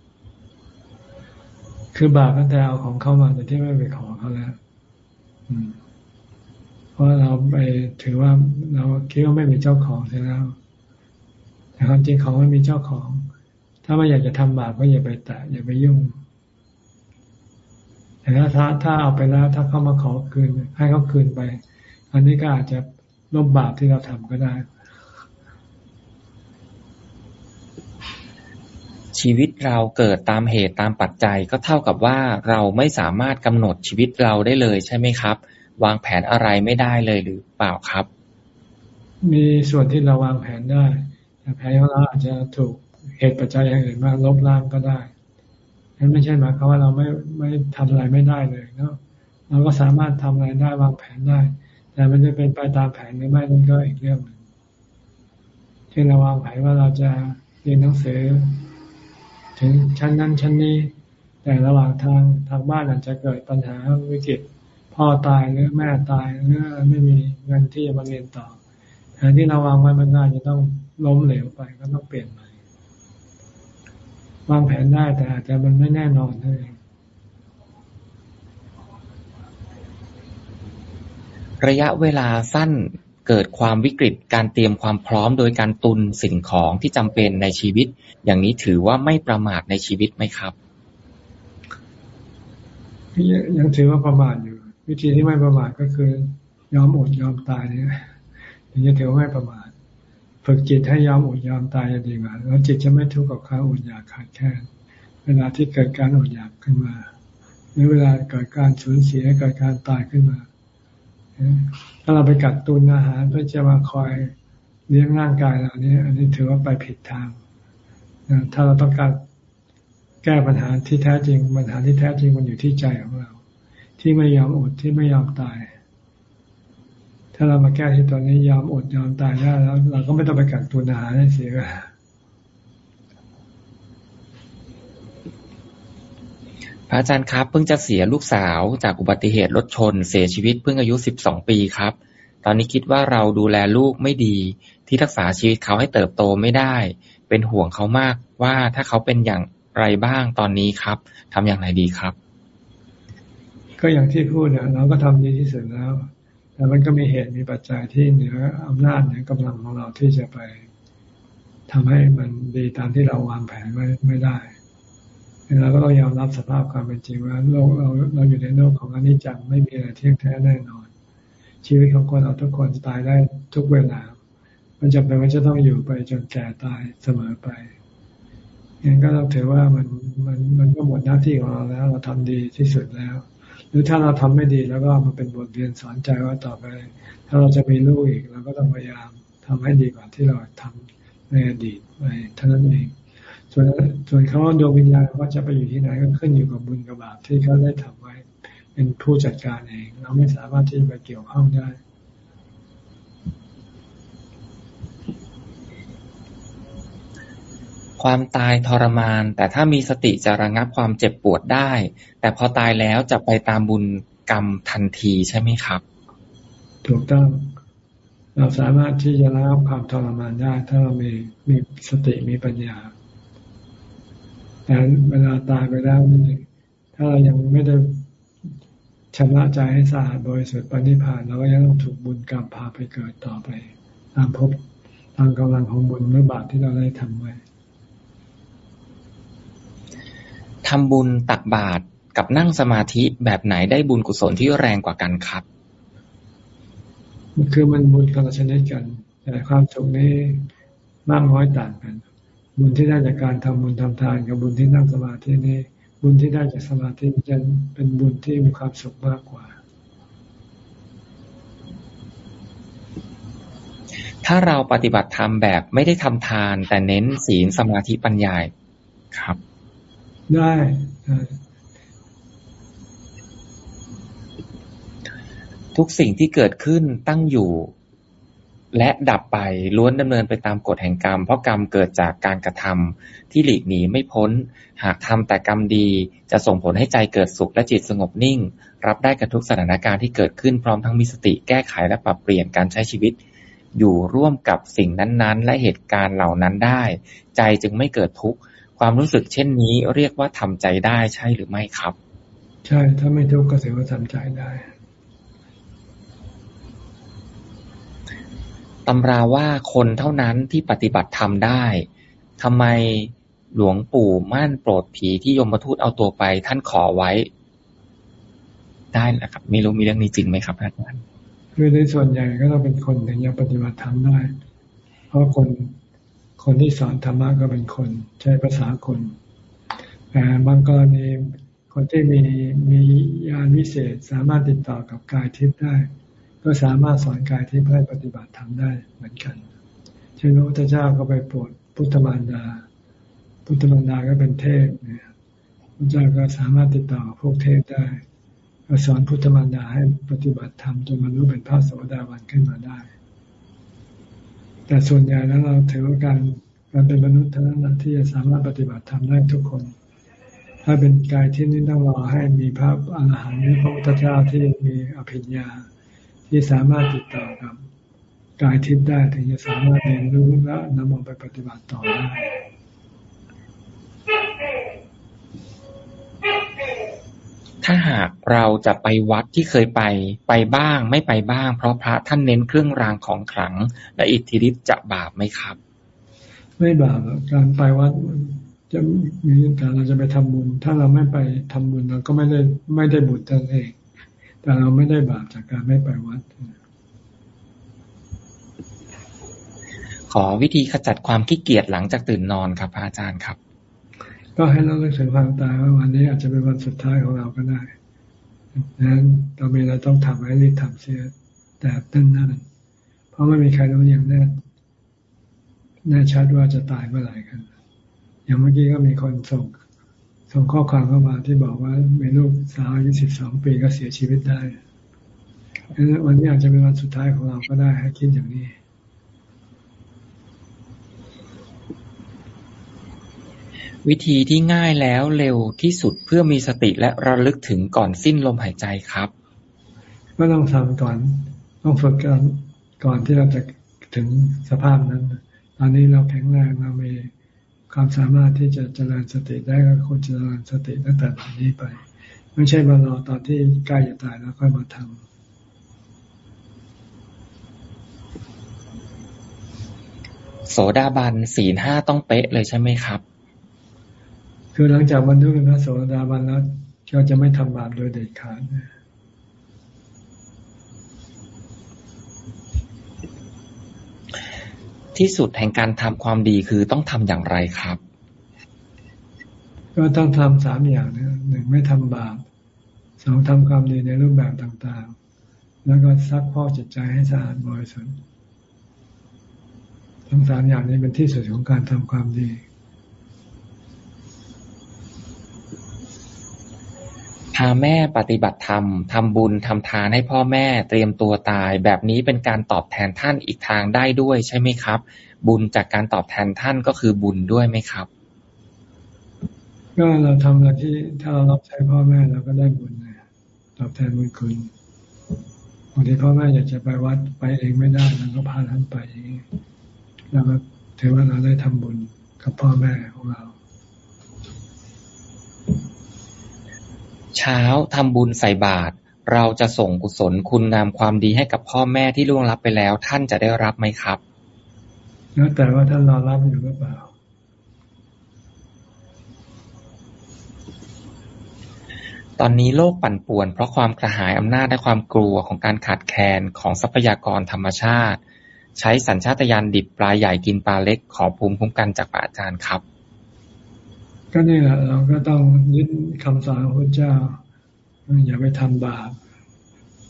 คือบาปตั้งแต่เอาของเข้ามาแต่ที่ไม่ไปขอเขาแล้วเพราะเราไปถือว่าเราคิดว่าไม่มีเจ้าของใช่แล้วแต่ความจริงของมันมีเจ้าของ ถ้าไม่อยากจะทำบาปก็อย่าไปแตะอย่าไปยุ่งแต่ถ้าถ้าเอาไปแล้วถ้าเข้ามาขอคืน ให้เขาคืนไป อันนี้ก็อาจจะ ลบบาปที่เราทำก็ได้ ชีวิตเราเกิดตามเหตุตามปัจจัยก็เท่ากับว่าเราไม่สามารถกำหนดชีวิตเราได้เลยใช่ไหมครับ วางแผนอะไรไม่ได้เลยหรือเปล่าครับ มีส่วนที่เราวางแผนได้แต่แผนของเราอาจจะถูกเหตุปัจจัยอย่างอื่นมาลบล้างก็ได้นั้นไม่ใช่หมายความว่าเราไม่ไม่ทำอะไรไม่ได้เลยเนาะเราก็สามารถทำอะไรได้วางแผนได้ แต่มันจะเป็นไปตามแผนหรือไม่นั่นก็อีกเรื่องหนึ่งเช่นเราวางแผนว่าเราจะเรียนหนังสือ ถึงชั้นนั้นชั้นนี้ แต่ระหว่างทางทางบ้านอาจจะเกิดปัญหาวิกฤตพ่อตายหรือแม่ตายหรือไม่มีเงินที่จะมาเรียนต่อแผนที่เราวางไว้มันน่าจะต้องล้มเหลวไปก็ต้องเปลี่ยนใหม่วางแผนได้แต่อาจจะมันไม่แน่นอนเท่านั้น ระยะเวลาสั้นเกิดความวิกฤตการเตรียมความพร้อมโดยการตุนสิ่งของที่จำเป็นในชีวิต อย่างนี้ถือว่าไม่ประมาทในชีวิตไหมครับ ยังถือว่าประมาทอยู่ วิธีที่ไม่ประมาทก็คือยอมอดยอมตายเนี่ยถึงจะถือว่าไม่ประมาทฝึกจิตให้ยอมอดยอมตายจะดีกว่าแล้วจิตจะไม่ทุกข์กับความอดอยากขาดแคลนเวลาที่เกิดการอดอยากขึ้นมาหรือเวลาเกิดการสูญเสียเกิดการตายขึ้นมา ถ้าเราไปกัดตุนอาหารเพื่อจะมาคอยเลี้ยงร่างกายเรานี้อันนี้ถือว่าไปผิดทางถ้าเราต้องการแก้ปัญหาที่แท้จริง ปัญหาที่แท้จริงมันอยู่ที่ใจของเรา ที่ไม่ยอมอดที่ไม่ยอมตาย ถ้าเรามาแก้ที่ตัวนี้ยอมอดยอมตายได้แล้ว เราก็ไม่ต้องไปกัดตุนอาหารให้เสีย ระอาจารย์ครับ เพิ่งจะเสียลูกสาวจากอุบัติเหตุรถชน เสียชีวิตเพิ่งอายุสิบสองปีครับ ตอนนี้คิดว่าเราดูแลลูกไม่ดี ที่รักษาชีวิตเขาให้เติบโตไม่ได้ เป็นห่วงเขามากว่าถ้าเขาเป็นอย่างไรบ้างตอนนี้ครับทำอย่างไรดีครับ ก็อย่างที่พูดเนี่ยเราก็ทำดีที่สุดแล้ว แต่มันก็มีเหตุมีปัจจัยที่เหนืออำนาจเหนือกำลังของเราที่จะไปทำให้มันดีตามที่เราวางแผนไว้ไม่ได้ เราก็ต้องยอมรับสภาพความเป็นจริงว่าโลกเราเราอยู่ในโลกของอนิจจังไม่มีอะไรเที่ยงแท้แน่นอน ชีวิตของคนเราทุกคนตายได้ทุกเวลา มันจำเป็นว่าจะต้องอยู่ไปจนแก่ตายเสมอไปยังก็ต้องถือว่ามันมันมันก็หมดหน้าที่ของเราแล้ว เราทำดีที่สุดแล้ว หรือถ้าเราทำไม่ดีแล้วก็มันเป็นบทเรียนสอนใจว่าต่อไป ถ้าเราจะมีลูกอีกเราก็ต้องพยายามทำให้ดีกว่าที่เราทำในอดีตไปเท่านั้นเอง ส่วนส่วนเขาดวงวิญญาณเขาจะไปอยู่ที่ไหนก็ขึ้นอยู่กับบุญกับบาปที่เขาได้ทำไว้ เป็นผู้จัดการเอง เราไม่สามารถที่จะไปเกี่ยวข้องได้ความตายทรมาน แต่ถ้ามีสติจะระงับความเจ็บปวดได้ แต่พอตายแล้วจะไปตามบุญกรรมทันทีใช่ไหมครับ ถูกต้อง เราสามารถที่จะระงับความทรมานได้ ถ้าเรามีมีสติมีปัญญา แต่เวลาตายไปแล้วถ้าเรายังไม่ได้ชำระใจให้สะอาดบริสุทธิ์ปณิพานเราก็ยังต้องถูกบุญกรรมพาไปเกิดต่อไป ตามภพตามกำลังของบุญหรือบาปที่เราได้ทำไว้ทำบุญตักบาตรกับนั่งสมาธิแบบไหนได้บุญกุศลที่แรงกว่ากันครับคือมันบุญคนละชนิดกัน แต่ความสุขนี้มากน้อยต่างกัน บุญที่ได้จากการทำบุญทำทานกับบุญที่นั่งสมาธินี้ บุญที่ได้จากสมาธิจะเป็นบุญที่มีความสุขมากกว่า ถ้าเราปฏิบัติธรรมแบบไม่ได้ทำทาน แต่เน้นศีลสมาธิปัญญาครับ ได้ทุกสิ่งที่เกิดขึ้นตั้งอยู่ และดับไปล้วนดำเนินไปตามกฎแห่งกรรม เพราะกรรมเกิดจากการกระทำที่หลีกหนีไม่พ้น หากทำแต่กรรมดีจะส่งผลให้ใจเกิดสุขและจิตสงบนิ่ง รับได้กับทุกสถานการณ์ที่เกิดขึ้นพร้อมทั้งมีสติแก้ไขและปรับเปลี่ยนการใช้ชีวิต อยู่ร่วมกับสิ่งนั้นๆ และเหตุการณ์เหล่านั้นได้ ใจจึงไม่เกิดทุกข์ความรู้สึกเช่นนี้เรียกว่าทำใจได้ใช่หรือไม่ครับ ใช่ถ้าไม่ทุกข์ก็ถือว่าทำใจได้ ตำราว่าคนเท่านั้นที่ปฏิบัติธรรมได้ทำไมหลวงปู่มั่นโปรดผีที่ยมทูตเอาตัวไป ท่านขอไว้ ได้นะครับไม่รู้มีเรื่องนี้จริงไหมครับอาจารย์คือในส่วนใหญ่ก็ต้องเป็นคนถึงจะปฏิบัติธรรมได้ เพราะคนคนที่สอนธรรมะก็เป็นคนใช้ภาษาคนแต่บางกรณีคนที่มีมีญาณวิเศษสามารถติดต่อกับกายทิพย์ได้ ก็สามารถสอนกายทิพย์ให้ปฏิบัติธรรมได้เหมือนกันเช่นพระพุทธเจ้าก็ไปโปรดพุทธมารดา พุทธมารดาก็เป็นเทพเนี่ยพระเจ้าก็สามารถติดต่อพวกเทพได้ก็สอนพุทธมารดาให้ปฏิบัติธรรมจนบรรลุเป็นพระโสดาบันขึ้นมาได้ แต่ส่วนใหญ่แล้วเราถือว่าการการเป็นมนุษย์เท่านั้นที่จะสามารถปฏิบัติธรรมได้ทุกคน ถ้าเป็นกายที่นี่ต้องรอให้มีพระอรหันต์หรือพระพุทธเจ้าที่มีอภิญญา ที่สามารถติดต่อกับกายทิพย์ได้ถึงจะสามารถเรียนรู้และนำเอาไปปฏิบัติต่อได้ถ้าหากเราจะไปวัดที่เคยไปไปบ้างไม่ไปบ้าง เพราะพระท่านเน้นเครื่องรางของขลัง และอิทธิฤทธิ์จะบาปไหมครับ ไม่บาปการไปวัดจะมีแต่เราจะไปทำบุญ ถ้าเราไม่ไปทำบุญเราก็ไม่ได้ไม่ได้บุญตัวเอง แต่เราไม่ได้บาปจากการไม่ไปวัด ขอวิธีขจัดความขี้เกียจหลังจากตื่นนอนครับพระอาจารย์ครับ ก็ให้เราเลิกถึงความตายว่าวันนี้อาจจะเป็นวันสุดท้ายของเราก็ได้ดังนั้นเรามีอะไรต้องทำให้รีบทำเสียแต่ตั้นนั่นเพราะไม่มีใครรู้อย่างแน่แน่ชัดว่าจะตายเมื่อไหร่กัน อย่างเมื่อกี้ก็มีคนส่ง ส่งข้อความเข้ามาที่บอกว่ามีลูกสาวอายุสิบสองปีก็เสียชีวิตได้ดังนั้นวันนี้อาจจะเป็นวันสุดท้ายของเราก็ได้ให้คิดอย่างนี้ วิธีที่ง่ายแล้วเร็วที่สุดเพื่อมีสติและระลึกถึงก่อนสิ้นลมหายใจครับ ก็ต้องทำก่อนต้องฝึกกันก่อนที่เราจะถึงสภาพนั้น ตอนนี้เราแข็งแรงเรามี ความสามารถที่จะเจริญสติได้ก็ควรเจริญสติตั้งแต่ตอนนี้ไป ไม่ใช่มารอตอนที่ใกล้จะตายแล้วค่อยมาทำโสดาบันศีลห้าต้องเป๊ะเลยใช่ไหมครับ คือหลังจากบรรลุเป็นพระโสดาบันแล้วก็จะไม่ทำบาปโดยเด็ดขาด ที่สุดแห่งการทำความดีคือต้องทำอย่างไรครับ ก็ต้องทำสามอย่างนะหนึ่งไม่ทำบาปสองทำความดีในรูปแบบต่างๆ แล้วก็ซักพอกจิตใจให้สะอาดบริสุทธิ์ทั้งสามอย่างนี้เป็นที่สุดของการทำความดี พาแม่ปฏิบัติธรรม ทำบุญ ทำทานให้พ่อแม่เตรียมตัวตาย แบบนี้เป็นการตอบแทนท่านอีกทางได้ด้วยใช่ไหมครับ บุญจากการตอบแทนท่านก็คือบุญด้วยไหมครับ ก็เราทำอะไรที่ถ้าเรารับใช้พ่อแม่เราก็ได้บุญนะตอบแทนบุญคุณบางทีพ่อแม่อยากจะไปวัดไปเองไม่ได้เราก็พาท่านไปอย่างนี้เราก็ถือว่าเราได้ทำบุญกับพ่อแม่ของเรา เช้าทำบุญใส่บาตร เราจะส่งกุศลคุณงามความดีให้กับพ่อแม่ที่ล่วงลับไปแล้ว ท่านจะได้รับไหมครับ แล้วแต่ว่าท่านรอรับอยู่หรือเปล่า ตอนนี้โลกปั่นป่วน เพราะความกระหายอำนาจและความกลัวของการขาดแคลนของทรัพยากรธรรมชาติ ใช้สัญชาตญาณดิบปลาใหญ่กินปลาเล็กขอภูมิคุ้มกันจากอาจารย์ครับ ก็นี่แหละเราก็ต้องยึดคำสอนของพระเจ้า อย่าไปทำบาป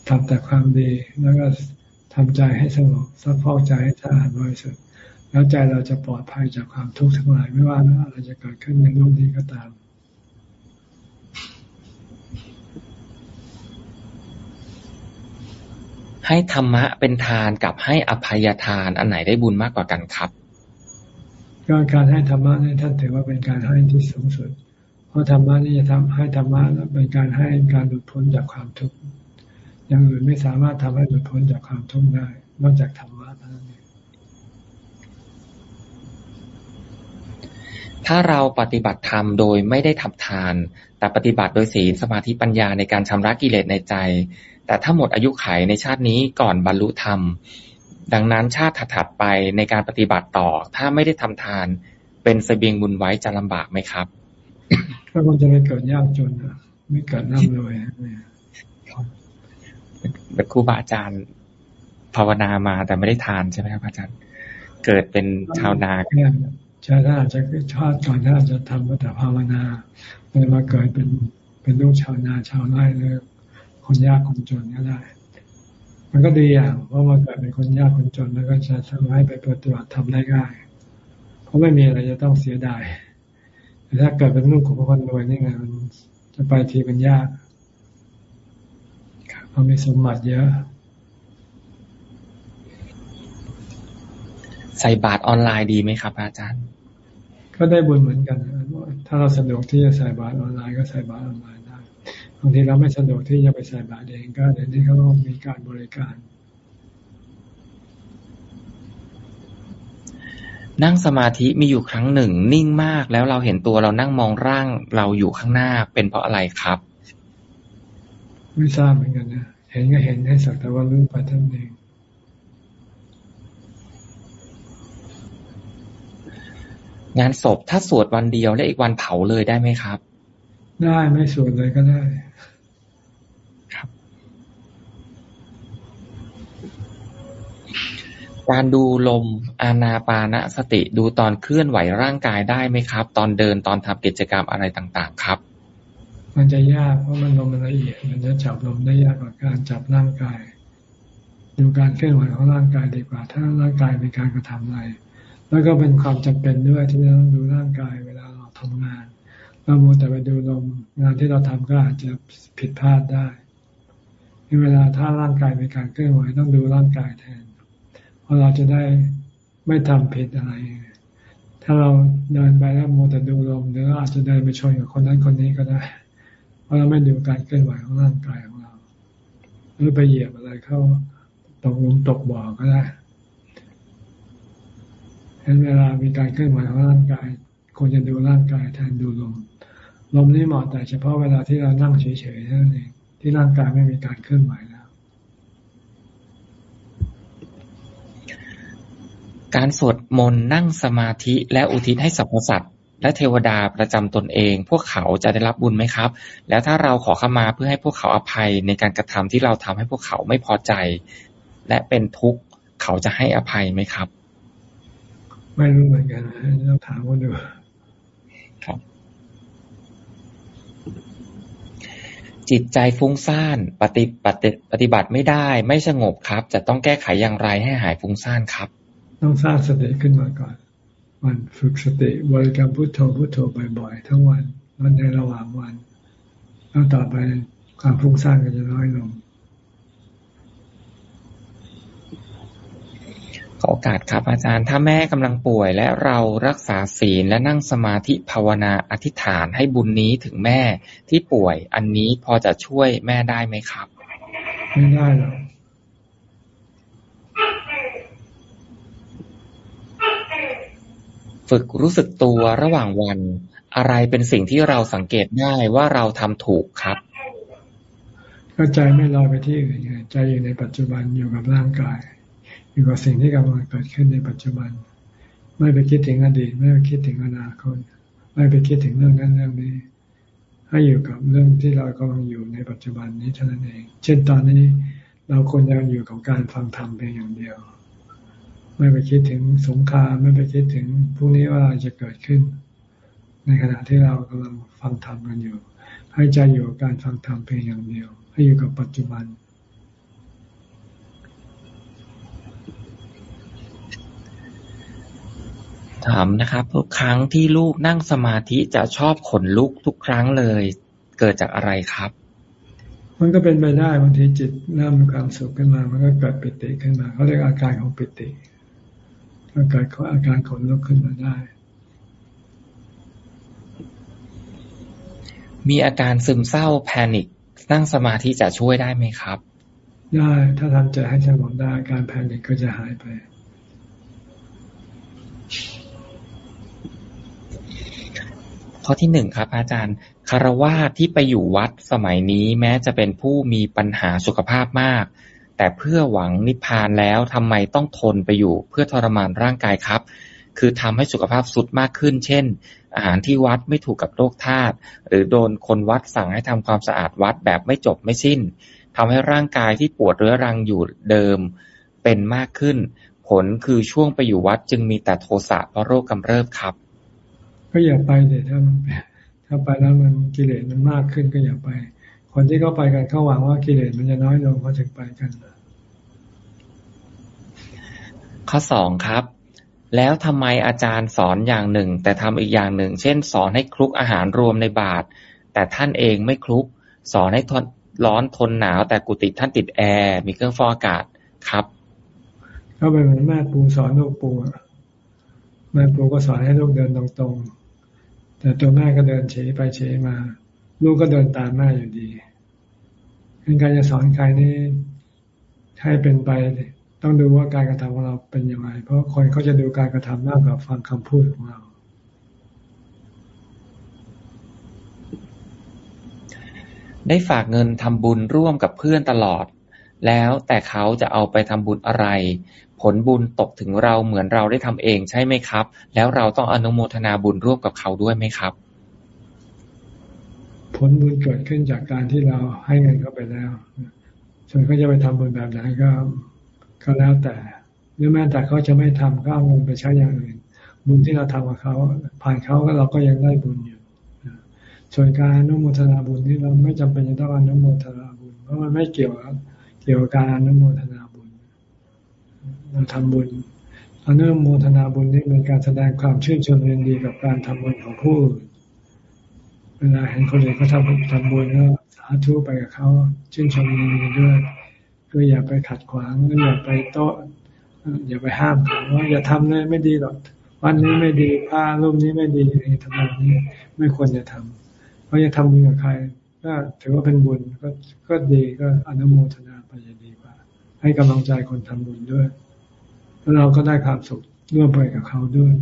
ทำแต่ความดี แล้วก็ทำใจให้สงบซักพอกใจให้สะอาดบริสุทธิ์แล้วใจเราจะปลอดภัยจากความทุกข์ทั้งหลายไม่ว่าอะไรจะเกิดขึ้นในโลกนี้ก็ตามให้ธรรมะเป็นทานกับให้อภัยทานอันไหนได้บุญมากกว่ากันครับ ก็การให้ธรรมะนี่ท่านถือว่าเป็นการให้ที่สูงสุด เพราะธรรมะนี่จะทำให้ธรรมะเป็นการให้การหลุดพ้นจากความทุกข์อย่างอื่นไม่สามารถทำให้หลุดพ้นจากความทุกข์ได้ นอกจากธรรมะเท่านั้นถ้าเราปฏิบัติธรรมโดยไม่ได้ทำทาน แต่ปฏิบัติโดยศีลสมาธิปัญญาในการชำระกิเลสในใจ แต่ถ้าหมดอายุไขในชาตินี้ก่อนบรรลุธรรม ดังนั้นชาติถัดไปในการปฏิบัติต่อ ถ้าไม่ได้ทำทาน เป็นสเสบียงบุญไว้จะลำบากไหมครับก็คงจะไม่เกิดยากจนไม่เกิดน้ำรวยเป็นครูบาอาจารย์ ภาวนามาแต่ไม่ได้ทานใช่ไหมครับอาจารย์ เกิดเป็นชาวนาชาติอาจจะชาติก่อนท่านอาจจะทำแต่ภาวนาเลยมาเกิดเป็นเป็นลูกชาวนาชาวไร่เลยคนยากคนจนก็ได้ มันก็ดีอย่างเพราะมาเกิดเป็นคนยากคนจนแล้วก็จะทำให้ไปปฏิบัติทำได้ง่าย เพราะไม่มีอะไรจะต้องเสียดายแต่ถ้าเกิดเป็นลูกของคนรวยนี่ไงมันจะไปทีมันยากเพราะมีสมบัติเยอะ ใส่บาตรออนไลน์ดีไหมครับ อาจารย์ ก็ได้บุญเหมือนกันถ้าเราสะดวกที่จะใส่บาตรออนไลน์ก็ใส่บาตรออนไลน์ได้บางทีเราไม่สะดวกที่จะไปใส่บาตรเองก็เดี๋ยวนี้เขาก็มีการบริการ นั่งสมาธิมีอยู่ครั้งหนึ่ง นิ่งมากแล้วเราเห็นตัวเรานั่งมองร่างเราอยู่ข้างหน้าเป็นเพราะอะไรครับ ไม่ทราบเหมือนกันนะเห็นก็เห็นให้สักแต่ว่ารู้ไปท่านเองงานศพถ้าสวดวันเดียวและอีกวันเผาเลยได้ไหมครับ ได้ไม่สวดเลยก็ได้ ครับ การดูลมอานาปานสติดูตอนเคลื่อนไหวร่างกายได้ไหมครับ ตอนเดินตอนทำกิจกรรมอะไรต่างๆ ครับ มันจะยากเพราะมันลมมันละเอียด มันจะจับลมได้ยากกว่าการจับร่างกาย ดูการเคลื่อนไหวของร่างกายดีกว่า ถ้าร่างกายมีการกระทำอะไร แล้วก็เป็นความจำเป็นด้วยที่เราต้องดูร่างกายเวลาเราทำงานเราโมแต่ไปดูลมงานที่เราทำก็อาจจะผิดพลาดได้เวลาถ้าร่างกายมีการเคลื่อนไหวต้องดูร่างกายแทน เพราะเราจะได้ไม่ทำผิดอะไร ถ้าเราเดินไปแล้วโมแต่ดูลมเดี๋ยวอาจจะเดินไปชนกับคนนั้นคนนี้ก็ได้ เพราะเราไม่ดูการเคลื่อนไหวของร่างกายของเรา หรือไปเหยียบอะไรเข้าตกหลุมตกบ่อก็ได้เห็นเวลามีการเคลื่อนไหวของร่างกายควรจะดูร่างกายแทนดูลม ลมนี่เหมาะแต่เฉพาะเวลาที่เรานั่งเฉยๆเท่านั่นเองที่ร่างกายไม่มีการเคลื่อนไหวแล้ว การสวดมนต์นั่งสมาธิและอุทิศให้สรรพสัตว์และเทวดาประจำตนเอง พวกเขาจะได้รับบุญไหมครับ แล้วถ้าเราขอขมาเพื่อให้พวกเขาอภัยในการกระทำที่เราทำให้พวกเขาไม่พอใจ และเป็นทุกข์เขาจะให้อภัยไหมครับ ไม่รู้เหมือนกันต้องถามคนดูครับ จิตใจฟุ้งซ่านปฏิปฏิปฏิบัติไม่ได้ ไม่สงบครับ จะต้องแก้ไขอย่างไรให้หายฟุ้งซ่านครับ ต้องสร้างสติขึ้นมาก่อน วันฝึกสติบริกรรมพุทโธพุทโธบ่อยๆทั้งวันวันในระหว่างวันแล้วต่อไปความฟุ้งซ่านก็จะน้อยลงขอโอกาสครับอาจารย์ ถ้าแม่กำลังป่วยและเรารักษาศีลและนั่งสมาธิภาวนาอธิษฐานให้บุญนี้ถึงแม่ที่ป่วย อันนี้พอจะช่วยแม่ได้ไหมครับ ไม่ได้หรอก ฝึกรู้สึกตัวระหว่างวัน อะไรเป็นสิ่งที่เราสังเกตได้ว่าเราทำถูกครับ ก็ใจไม่ลอยไปที่อื่นใจอยู่ในปัจจุบันอยู่กับร่างกาย อยู่กับสิ่งที่กำลังเกิดขึ้นในปัจจุบัน ไม่ไปคิดถึงอดีต ไม่ไปคิดถึงอนาคตไม่ไปคิดถึงเรื่องนั้นเรื่องนี้ให้อยู่กับเรื่องที่เรากำลังอยู่ในปัจจุบันนี้เท่านั้นเอง เช่นตอนนี้เราควรจะอยู่กับการฟังธรรมเพียงอย่างเดียว ไม่ไปคิดถึงสงครามไม่ไปคิดถึงพรุ่งนี้ว่าอะไรจะเกิดขึ้น ในขณะที่เรากำลังฟังธรรมกันอยู่ ให้ใจอยู่กับการฟังธรรมเพียงอย่างเดียว ให้อยู่กับปัจจุบันถามนะครับทุกครั้งที่ลูกนั่งสมาธิจะชอบขนลุกทุกครั้งเลย เกิดจากอะไรครับ มันก็เป็นไปได้บางทีจิตเริ่มมีความสุขขึ้นมา มันก็เกิดปิติขึ้นมาเขาเรียกอาการของปิติ ก็เกิดอาการขนลุกขึ้นมาได้ มีอาการซึมเศร้าแพนิคนั่งสมาธิจะช่วยได้ไหมครับ ได้ ถ้าทำใจให้สงบได้การแพนิคก็จะหายไป ข้อที่หนึ่งครับ อาจารย์คารวาสที่ไปอยู่วัดสมัยนี้แม้จะเป็นผู้มีปัญหาสุขภาพมาก แต่เพื่อหวังนิพพานแล้วทำไมต้องทนไปอยู่เพื่อทรมานร่างกายครับ คือทำให้สุขภาพสุดมากขึ้น เช่น อาหารที่วัดไม่ถูกกับโรคธาตุหรือโดนคนวัดสั่งให้ทำความสะอาดวัดแบบไม่จบไม่สิ้นทำให้ร่างกายที่ปวดเรื้อรังอยู่เดิมเป็นมากขึ้น ผลคือช่วงไปอยู่วัดจึงมีแต่โทสะเพราะโรคกำเริบครับ ก็อย่าไปเดี๋ยถ้ามันถ้าไปแล้วมันกิเลสมันมากขึ้นก็อย่าไปคนที่เขาไปกันเขาหวังว่ากิเลสมันจะน้อยลงเขาถึงไปกัน ข้อสองครับ แล้วทำไมอาจารย์สอนอย่างหนึ่ง แต่ทำอีกอย่างหนึ่ง เช่น สอนให้คลุกอาหารรวมในบาตรแต่ท่านเองไม่คลุก สอนให้ทนร้อนทนหนาว แต่กุฏิท่านติดแอร์มีเครื่องฟอกอากาศครับก็เป็นเหมือนแม่ปูสอนลูกปูแม่ปูก็สอนให้ลูกเดินตรงๆ แต่ตัวแม่ก็เดินเฉยไปเฉยมา ลูกก็เดินตามแม่อยู่ดีเป็นการจะสอนใครนี่ให้เป็นไป ต้องดูว่าการกระทำของเราเป็นยังไง เพราะคนเขาจะดูการกระทำมากกว่าฟังคำพูดของเรา ได้ฝากเงินทำบุญร่วมกับเพื่อนตลอด แล้วแต่เขาจะเอาไปทำบุญอะไร ผลบุญตกถึงเราเหมือนเราได้ทำเองใช่ไหมครับ แล้วเราต้องอนุโมทนาบุญร่วมกับเขาด้วยไหมครับ ผลบุญเกิดขึ้นจากการที่เราให้เงินเขาไปแล้วส่วนเขาจะไปทำบุญแบบไหนก็ ก็แล้วแต่ หรือแม้แต่เขาจะไม่ทำก็เอาเงินไปใช้อย่างอื่น บุญที่เราทำกับเขาผ่านเขาก็เราก็ยังได้บุญอยู่ส่วนการอนุโมทนาบุญนี่เราไม่จำเป็นจะต้องอนุโมทนาบุญ เพราะมันไม่เกี่ยวกับเกี่ยวกับการอนุโมทนาบุญเราทำบุญอนุโมทนาบุญนี่เป็นการแสดงความชื่นชมยินดีกับการทำบุญของผู้เวลาเห็นคนอื่นเขาทำทำบุญก็สาธุไปกับเขาชื่นชมยินดีด้วย ก็อย่าไปขัดขวางอย่าไปโต้อย่าไปห้ามเขาว่าอย่าทำเลยไม่ดีหรอกวันนี้ไม่ดีผ้ารูปนี้ไม่ดีอะไรทำแบบนี้ไม่ควรจะทำเพราะจะทำบุญกับใคร ก็ถือว่าเป็นบุญก็ก็ดีก็อนุโมทนาไปจะดีกว่า ให้กำลังใจคนทำบุญด้วย แล้วเราก็ได้ความสุขร่วมไปกับเขาด้วย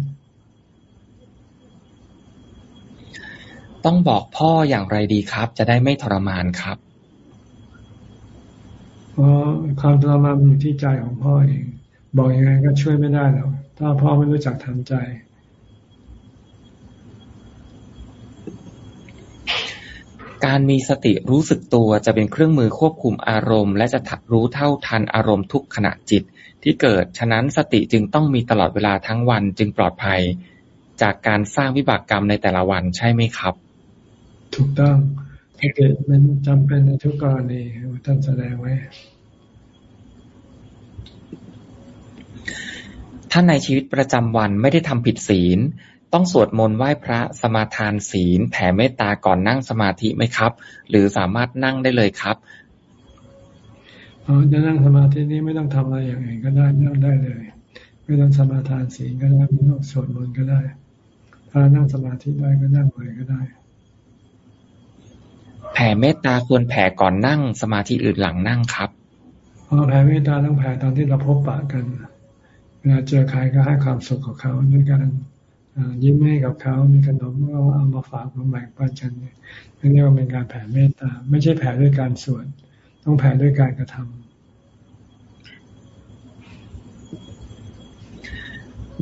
ต้องบอกพ่ออย่างไรดีครับ จะได้ไม่ทรมานครับ เพราะความทรมานอยู่ที่ใจของพ่อเอง บอกยังไงก็ช่วยไม่ได้หรอกถ้าพ่อไม่รู้จักทำใจ การมีสติรู้สึกตัวจะเป็นเครื่องมือควบคุมอารมณ์ และจะรู้เท่าทันอารมณ์ทุกขณะจิตที่เกิด ฉะนั้นสติจึงต้องมีตลอดเวลาทั้งวันจึงปลอดภัย จากการสร้างวิบากกรรมในแต่ละวันใช่ไหมครับ ถูกต้อง สติมันจำเป็นในทุกกรณีท่านแสดงไว้ถ้าในชีวิตประจำวันไม่ได้ทำผิดศีล ต้องสวดมนต์ไหว้พระสมาทานศีล แผ่เมตตาก่อนนั่งสมาธิไหมครับ หรือสามารถนั่งได้เลยครับอ๋อจะนั่งสมาธินี้ไม่ต้องทำอะไรอย่างอื่นก็ได้นั่งได้เลย ไม่ต้องสมาทานศีลก็ได้ไม่ต้องสวดมนต์ก็ได้ ถ้านั่งสมาธิได้ก็นั่งเลยก็ได้ แผ่เมตตาควรแผ่ก่อนนั่งสมาธิหรือหลังนั่งครับอ๋อแผ่เมตตาต้องแผ่ตอนที่เราพบปะกัน เวลาเจอใครก็ให้ความสุขกับเขาด้วยการยิ้มให้กับเขา มีขนมก็เอามาฝากมาแบ่งปันกันนี่เรียกว่าเป็นการแผ่เมตตา ไม่ใช่แผ่ด้วยการสวด ต้องแผ่ด้วยการกระทำ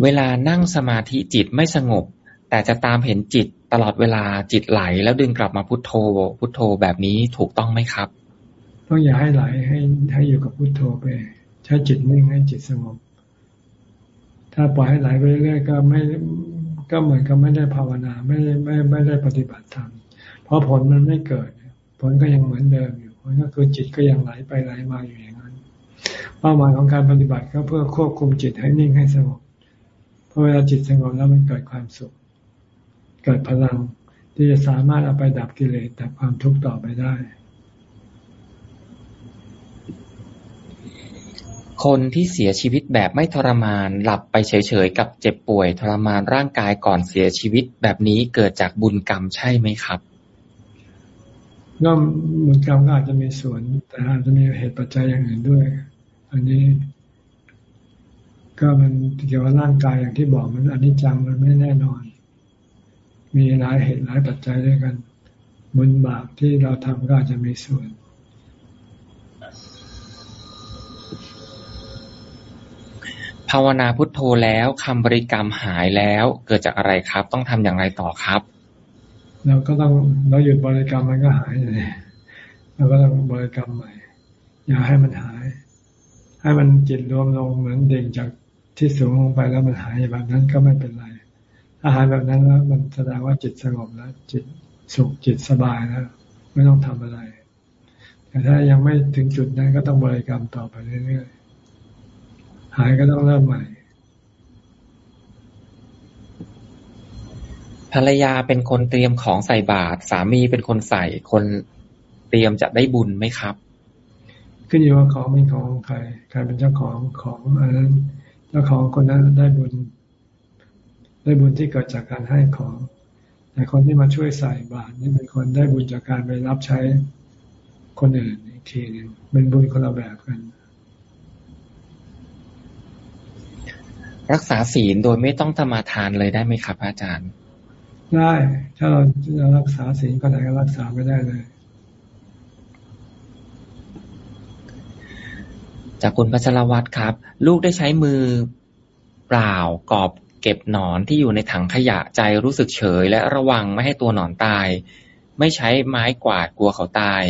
เวลานั่งสมาธิจิตไม่สงบ แต่จะตามเห็นจิต ตลอดเวลาจิตไหลแล้วดึงกลับมาพุทโธ พุทโธแบบนี้ถูกต้องไหมครับ ต้องอย่าให้ไหลให้ให้อยู่กับพุทโธไป ใช้จิตนิ่งให้จิตสงบ ถ้าปล่อยให้ไหลไปเรื่อยๆก็ไม่ก็เหมือนกับไม่ได้ภาวนาไม่ไม่ไม่ได้ปฏิบัติธรรมเพราะผลมันไม่เกิด ผลก็ยังเหมือนเดิมอยู่ผลก็คือจิตก็ยังไหลไปไหลมาอยู่อย่างนั้นเป้าหมายของการปฏิบัติก็เพื่อควบคุมจิตให้นิ่งให้สงบพราะเวลาจิตสงบแล้วมันเกิดความสุข กิดพลังที่จะสามารถเอาไปดับกิเลสดับความทุกข์ต่อไปได้ คนที่เสียชีวิตแบบไม่ทรมาน หลับไปเฉยๆกับเจ็บป่วย ทรมานร่างกายก่อนเสียชีวิตแบบนี้เกิดจากบุญกรรมใช่ไหมครับก็บุญกรรมก็อาจจะมีส่วน แต่อาจจะมีเหตุปัจจัยอย่างอื่นด้วย อันนี้ ก็มันเกี่ยวกับร่างกายอย่างที่บอกมันอันนี้จังมันไม่แน่นอน มีหลายเหตุหลายปัจจัยด้วยกัน บุญบาปที่เราทำก็อาจจะมีส่วน ภาวนาพุทโธแล้วคำบริกรรมหายแล้วเกิดจากอะไรครับ ต้องทำอย่างไรต่อครับ เราก็ต้องเราหยุดบริกรรมมันก็หายเลยเราก็ต้องบริกรรมใหม่ อย่าให้มันหาย ให้มันจิตรวมลงเหมือนเด่งจากที่สูงลงไปแล้วมันหายแบบนั้นก็ไม่เป็นไร ถ้าหายแบบนั้นแล้วมันแสดงว่าจิตสงบแล้ว จิตสุขจิตสบายแล้วไม่ต้องทำอะไร แต่ถ้ายังไม่ถึงจุดนั้นก็ต้องบริกรรมต่อไปเรื่อยๆหายก็ต้องเริ่มใหม่ ภรรยาเป็นคนเตรียมของใส่บาตรสามีเป็นคนใส่คนเตรียมจะได้บุญไหมครับ ขึ้นอยู่ว่าของเป็นของใครใครเป็นเจ้าของของอันนั้น เจ้าของคนนั้นได้บุญ ได้บุญที่เกิดจากการให้ของ แต่คนที่มาช่วยใส่บาตรนี่เป็นคนได้บุญจากการไปรับใช้คนอื่นอีกทีนึงเป็นบุญคนละแบบกัน รักษาศีลโดยไม่ต้องธรรมาทานเลยได้ไหมครับ อาจารย์ ได้ ถ้าเราจะรักษาศีลก็ไหนก็รักษาไม่ได้เลย จากคุณพัชรวัตรครับ ลูกได้ใช้มือเปล่ากอบ เก็บหนอนที่อยู่ในถังขยะใจรู้สึกเฉย และระวังไม่ให้ตัวหนอนตาย ไม่ใช้ไม้กวาดกลัวเขาตาย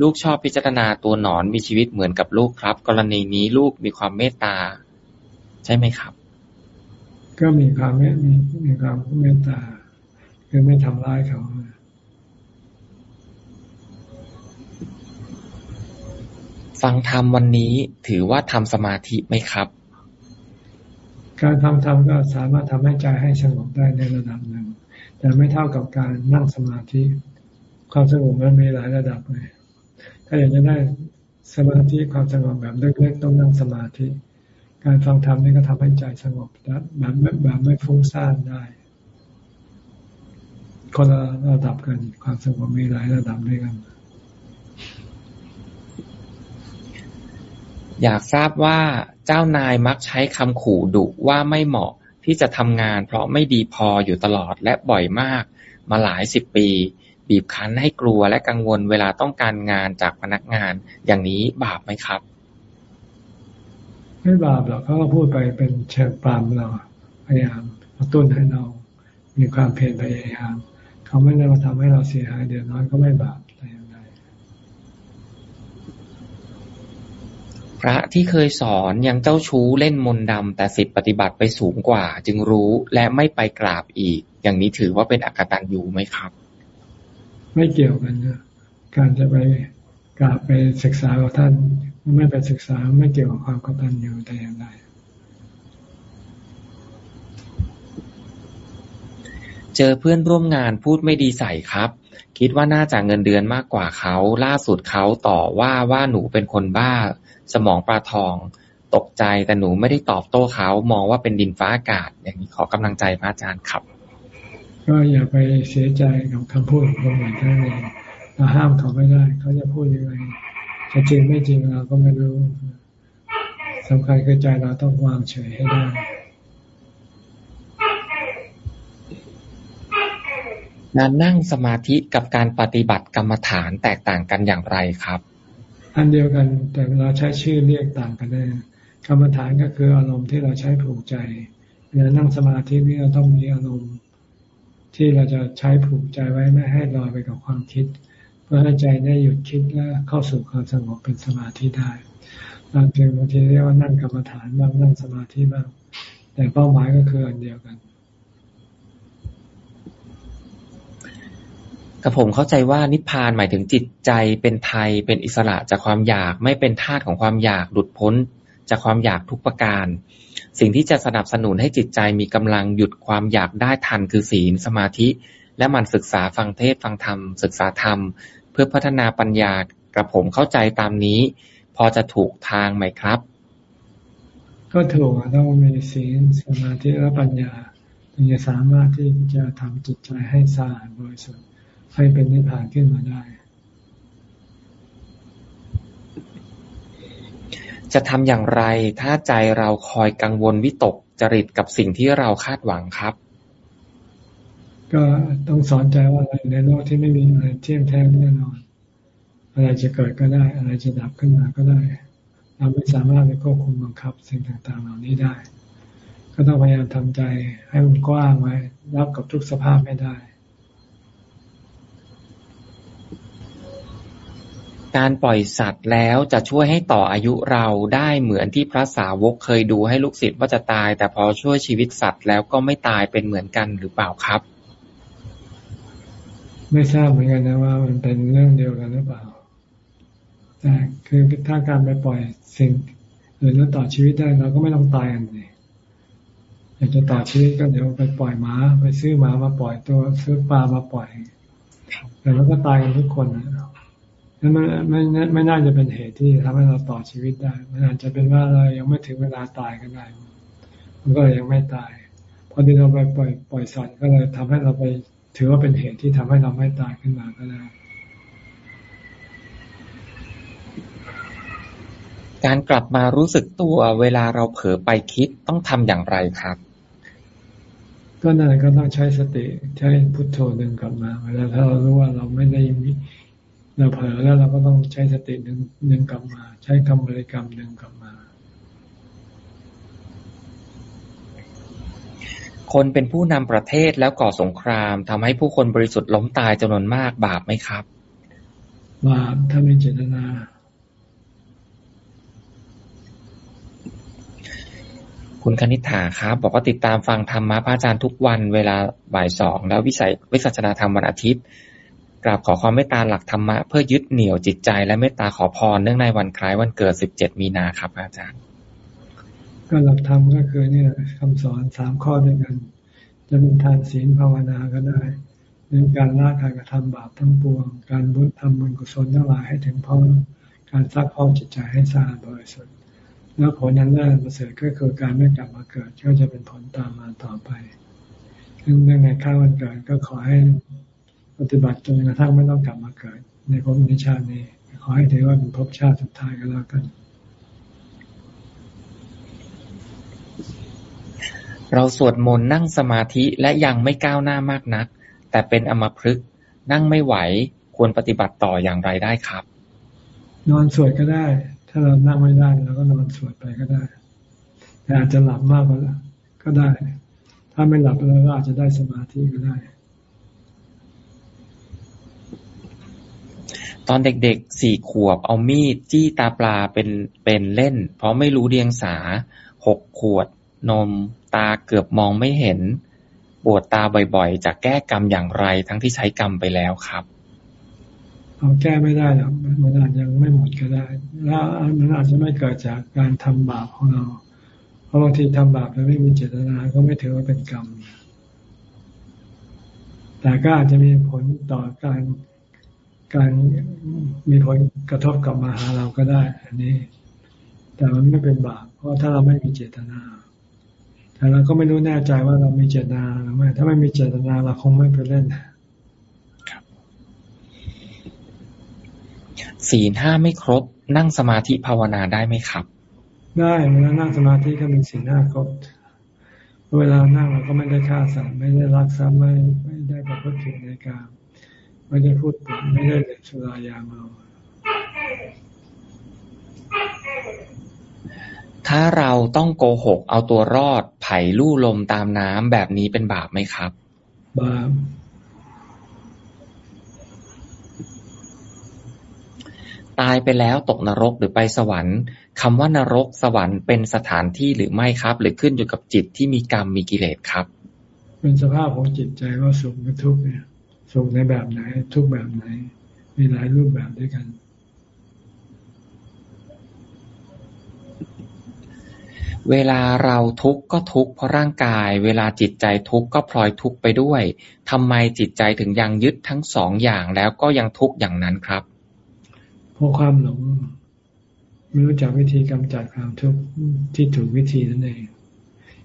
ลูกชอบพิจารณาตัวหนอนมีชีวิตเหมือนกับลูกครับ กรณีนี้ลูกมีความเมตตา ใช่ไหมครับ ก็มีความเมตมีมีความเมตตาคือไม่ทำร้ายเขาฟังธรรมวันนี้ถือว่าทำสมาธิไหมครับ การทำธรรมก็สามารถทำให้ใจให้สงบได้ในระดับหนึ่ง แต่ไม่เท่ากับการนั่งสมาธิ ความสงบมันมีหลายระดับเลย ถ้าอยากจะได้สมาธิความสงบแบบเล็กๆต้องนั่งสมาธิ การฟังธรรมนี่ก็ทำให้ใจสงบแบบแบบไม่ฟุ้งซ่านได้ คนละระดับกัน ความสงบมีหลายระดับด้วยกัน อยากทราบว่าเจ้านายมักใช้คำขู่ดุว่าไม่เหมาะที่จะทำงานเพราะไม่ดีพออยู่ตลอดและบ่อยมาก มาหลายสิบปี บีบคั้นให้กลัวและกังวลเวลาต้องการงานจากพนักงาน อย่างนี้บาปไหมครับ ไม่บาปหรอกเขาก็พูดไปเป็นเชิงปรามเราพยายามกระตุ้นให้เรา มีความเพียรพยายาม เขาไม่ได้มาทำให้เราเสียหายเดือดร้อนก็ไม่บาปแต่อย่างใดพ ระที่เคยสอนยังเจ้าชู้เล่นมนต์ดำแต่สิทธิปฏิบัติไปสูงกว่า จึงรู้และไม่ไปกราบอีก อย่างนี้ถือว่าเป็นอักตันยูไหมครับ ไม่เกี่ยวกันนะการจะไปกราบไปศึกษากับท่าน ไม่ไปศึกษาไม่เกี่ยวกับความกตัญญูแต่อย่างใดเจอเพื่อนร่วมงานพูดไม่ดีใส่ครับ คิดว่าน่าจะเงินเดือนมากกว่าเขา ล่าสุดเขาต่อว่าว่าหนูเป็นคนบ้า สมองปลาทอง ตกใจแต่หนูไม่ได้ตอบโต้เขามองว่าเป็นดินฟ้าอากาศ อย่างนี้ขอกำลังใจพระอาจารย์ครับ ก็อย่าไปเสียใจกับคำพูดของคนอื่นนั่นเองเราห้ามเขาไม่ได้ เขาจะพูดยังไงจะจริงไม่จริงเราก็ไม่รู้สำคัญคือใจเราต้องวางเฉยให้ได้ การนั่งสมาธิกับการปฏิบัติกรรมฐานแตกต่างกันอย่างไรครับ อันเดียวกัน แต่เราใช้ชื่อเรียกต่างกันได้กรรมฐานก็คืออารมณ์ที่เราใช้ผูกใจเวลานั่งสมาธินี่เราต้องมีอารมณ์ ที่เราจะใช้ผูกใจไว้ไม่ให้ลอยไปกับความคิด เพื่อให้ใจได้หยุดคิดและเข้าสู่ความสงบเป็นสมาธิได้บางทีบางทีเรียกว่านั่งกรรมฐานบ้างนั่งสมาธิบ้างแต่เป้าหมายก็คืออันเดียวกัน แต่ผมเข้าใจว่านิพพานหมายถึงจิตใจเป็นไทยเป็นอิสระจากความอยากไม่เป็นทาสของความอยากหลุดพ้นจากความอยากทุกประการ สิ่งที่จะสนับสนุนให้จิตใจมีกำลังหยุดความอยากได้ทันคือศีลสมาธิ และมันศึกษาฟังเทศฟังธรรม ศึกษาธรรม เพื่อพัฒนาปัญญากระผมเข้าใจตามนี้ พอจะถูกทางไหมครับ ก็ถูกต้องมีศีลสมาธิและปัญญา ถึงจะสามารถที่จะทำจิตใจให้สะอาดบริสุทธิ ให้เป็นนิพพานขึ้นมาได้ จะทำอย่างไรถ้าใจเราคอยกังวลวิตกจริตกับสิ่งที่เราคาดหวังครับ ก็ต้องสอนใจว่าในโลกที่ไม่มีอะไรเที่ยงแท้แน่นอน อะไรจะเกิดก็ได้ อะไรจะดับขึ้นมาก็ได้เราไม่สามารถไปควบคุมบังคับ สิ่งต่างๆ เหล่านี้ได้ ก็ต้องพยายามทำใจให้มันกว้างไว้ รับกับทุกสภาพไม่ได้ การปล่อยสัตว์แล้วจะช่วยให้ต่ออายุเราได้เหมือนที่พระสาวกเคยดูให้ลูกศิษย์ว่าจะตาย แต่พอช่วยชีวิตสัตว์แล้วก็ไม่ตายเป็นเหมือนกันหรือเปล่าครับ ไม่ทราบเหมือนกันนะว่า มันเป็นเรื่องเดียวกันหรือเปล่า แต่คือถ้าการไปปล่อยสิ่งอื่นแล้วต่อชีวิตได้เราก็ไม่ต้องตายกันเลยอยากจะต่อชีวิตก็เดี๋ยวไปปล่อยหมา ไปซื้อหมามาปล่อยตัวซื้อปลามาปล่อย แต่เราก็ตายกันทุกคนนะ นั่นไม่ไม่ไม่น่าจะเป็นเหตุที่ทำให้เราต่อชีวิตได้ มันอาจจะเป็นว่าเรายังไม่ถึงเวลาตายก็ได้ มันก็เลยยังไม่ตาย พอที่เราไปปล่อยปล่อยสัตว์ก็เลยทำให้เราไปถือว่าเป็นเหตุที่ทำให้เราไม่ตายขึ้นมาก็ได้ การกลับมารู้สึกตัวเวลาเราเผลอไปคิดต้องทำอย่างไรครับ ก็นั่นก็ต้องใช้สติใช้พุทโธดึงกลับมาเวลาถ้าเรารู้ว่าเราไม่ได้มี เราเผลอแล้วเราก็ต้องใช้สติดึงดึงกลับมา ใช้คำบริกรรมดึงกลับมา คนเป็นผู้นำประเทศแล้วก่อสงครามทำให้ผู้คนบริสุทธิ์ล้มตายจำนวนมากบาปไหมครับ บาปถ้าไม่เจตนาคุณคณิษฐาครับ บอกว่าติดตามฟังธรรมะพระอาจารย์ทุกวันเวลาบ่ายสองแล้ววิสัยวิสัชนาธรรมวันอาทิตย์ กราบขอความเมตตาหลักธรรมะเพื่อยึดเหนี่ยวจิตใจ และเมตตาขอพรเนื่องในวันคล้ายวันเกิดสิบเจ็ดมีนาครับ อาจารย์ ก็หลักธรรมก็คือเนี่ยคำสอนสามข้อด้วยกัน จะเป็นทานศีลภาวนาก็ได้เรื่องการละการกระทำบาปทั้งปวง การบุญทำบุญกุศลทั้งหลายให้ถึงพร้อมการซักพอกจิตใจให้สะอาดบริสุทธิ์แล้วผลนั้นแรกประเสริฐก็คือการไม่กลับมาเกิดก็จะเป็นผลตามมาต่อไปซึ่งเนื่องในข้าวันเกิดก็ขอให้ ปฏิบัติจนกระทั่งไม่ต้องกลับมาเกิด ในภพนิชาตินี้ ขอให้ถือว่าเป็นภพชาติสุดท้ายก็แล้วกัน เราสวดมนต์นั่งสมาธิและยังไม่ก้าวหน้ามากนัก แต่เป็นอมพฤกษ์นั่งไม่ไหวควรปฏิบัติต่ออย่างไรได้ครับ นอนสวดก็ได้ ถ้าเรานั่งไม่ได้เราก็นอนสวดไปก็ได้แต่อาจจะหลับมากกว่าก็ได้ ถ้าไม่หลับเราก็อาจจะได้สมาธิก็ได้ ตอนเด็กๆ สี่ขวบเอามีดจี้ตาปลาเป็นเป็นเล่น เพราะไม่รู้เดียงสา หกขวด นม ตาเกือบมองไม่เห็น ปวดตาบ่อยๆ จะแก้กรรมอย่างไร ทั้งที่ใช้กรรมไปแล้วครับเอาแก้ไม่ได้หรอกมันอาจยังไม่หมดก็ได้ แล้วมันอาจจะไม่เกิดจากการทำบาปของเรา เพราะบางทีทำบาปแล้วไม่มีเจตนาก็ไม่ถือว่าเป็นกรรม แต่ก็อาจจะมีผลต่อการ การมีผลกระทบกลับมาหาเราก็ได้ อันนี้ แต่มันไม่เป็นบาปเพราะถ้าเราไม่มีเจตนา แต่เราก็ไม่รู้แน่ใจว่าเรามีเจตนาหรือไม่ถ้าไม่มีเจตนาเราคงไม่ไปเล่นศีลห้าไม่ครบ นั่งสมาธิภาวนาได้ไหมครับ ได้เวลานั่งสมาธิก็มีศีลห้าครบเวลานั่งเราก็ไม่ได้ฆ่าสัตว์ไม่ได้รักทรัพย์ไม่ไม่ได้ประพฤติผิดในการ ไม่ได้พูดปดไม่ได้เล่นสุรายาเมา ถ้าเราต้องโกหก เอาตัวรอด ไผ่ลู่ลมตามน้ำแบบนี้เป็นบาปไหมครับ บาปตายไปแล้วตกนรกหรือไปสวรรค์คำว่านรกสวรรค์เป็นสถานที่หรือไม่ครับ หรือขึ้นอยู่กับจิตที่มีกรรมมีกิเลสครับ เป็นสภาพของจิตใจว่าสุขหรือทุกข์เนี่ย สุขในแบบไหน ทุกข์แบบไหน มีหลายรูปแบบด้วยกัน เวลาเราทุกข์ก็ทุกข์เพราะร่างกาย เวลาจิตใจทุกข์ก็พลอยทุกข์ไปด้วยทำไมจิตใจถึงยังยึดทั้งสองอย่างแล้วก็ยังทุกข์อย่างนั้นครับเพราะความหลงไม่รู้จักวิธีกำจัดความทุกข์ที่ถูกวิธีนั่นเอง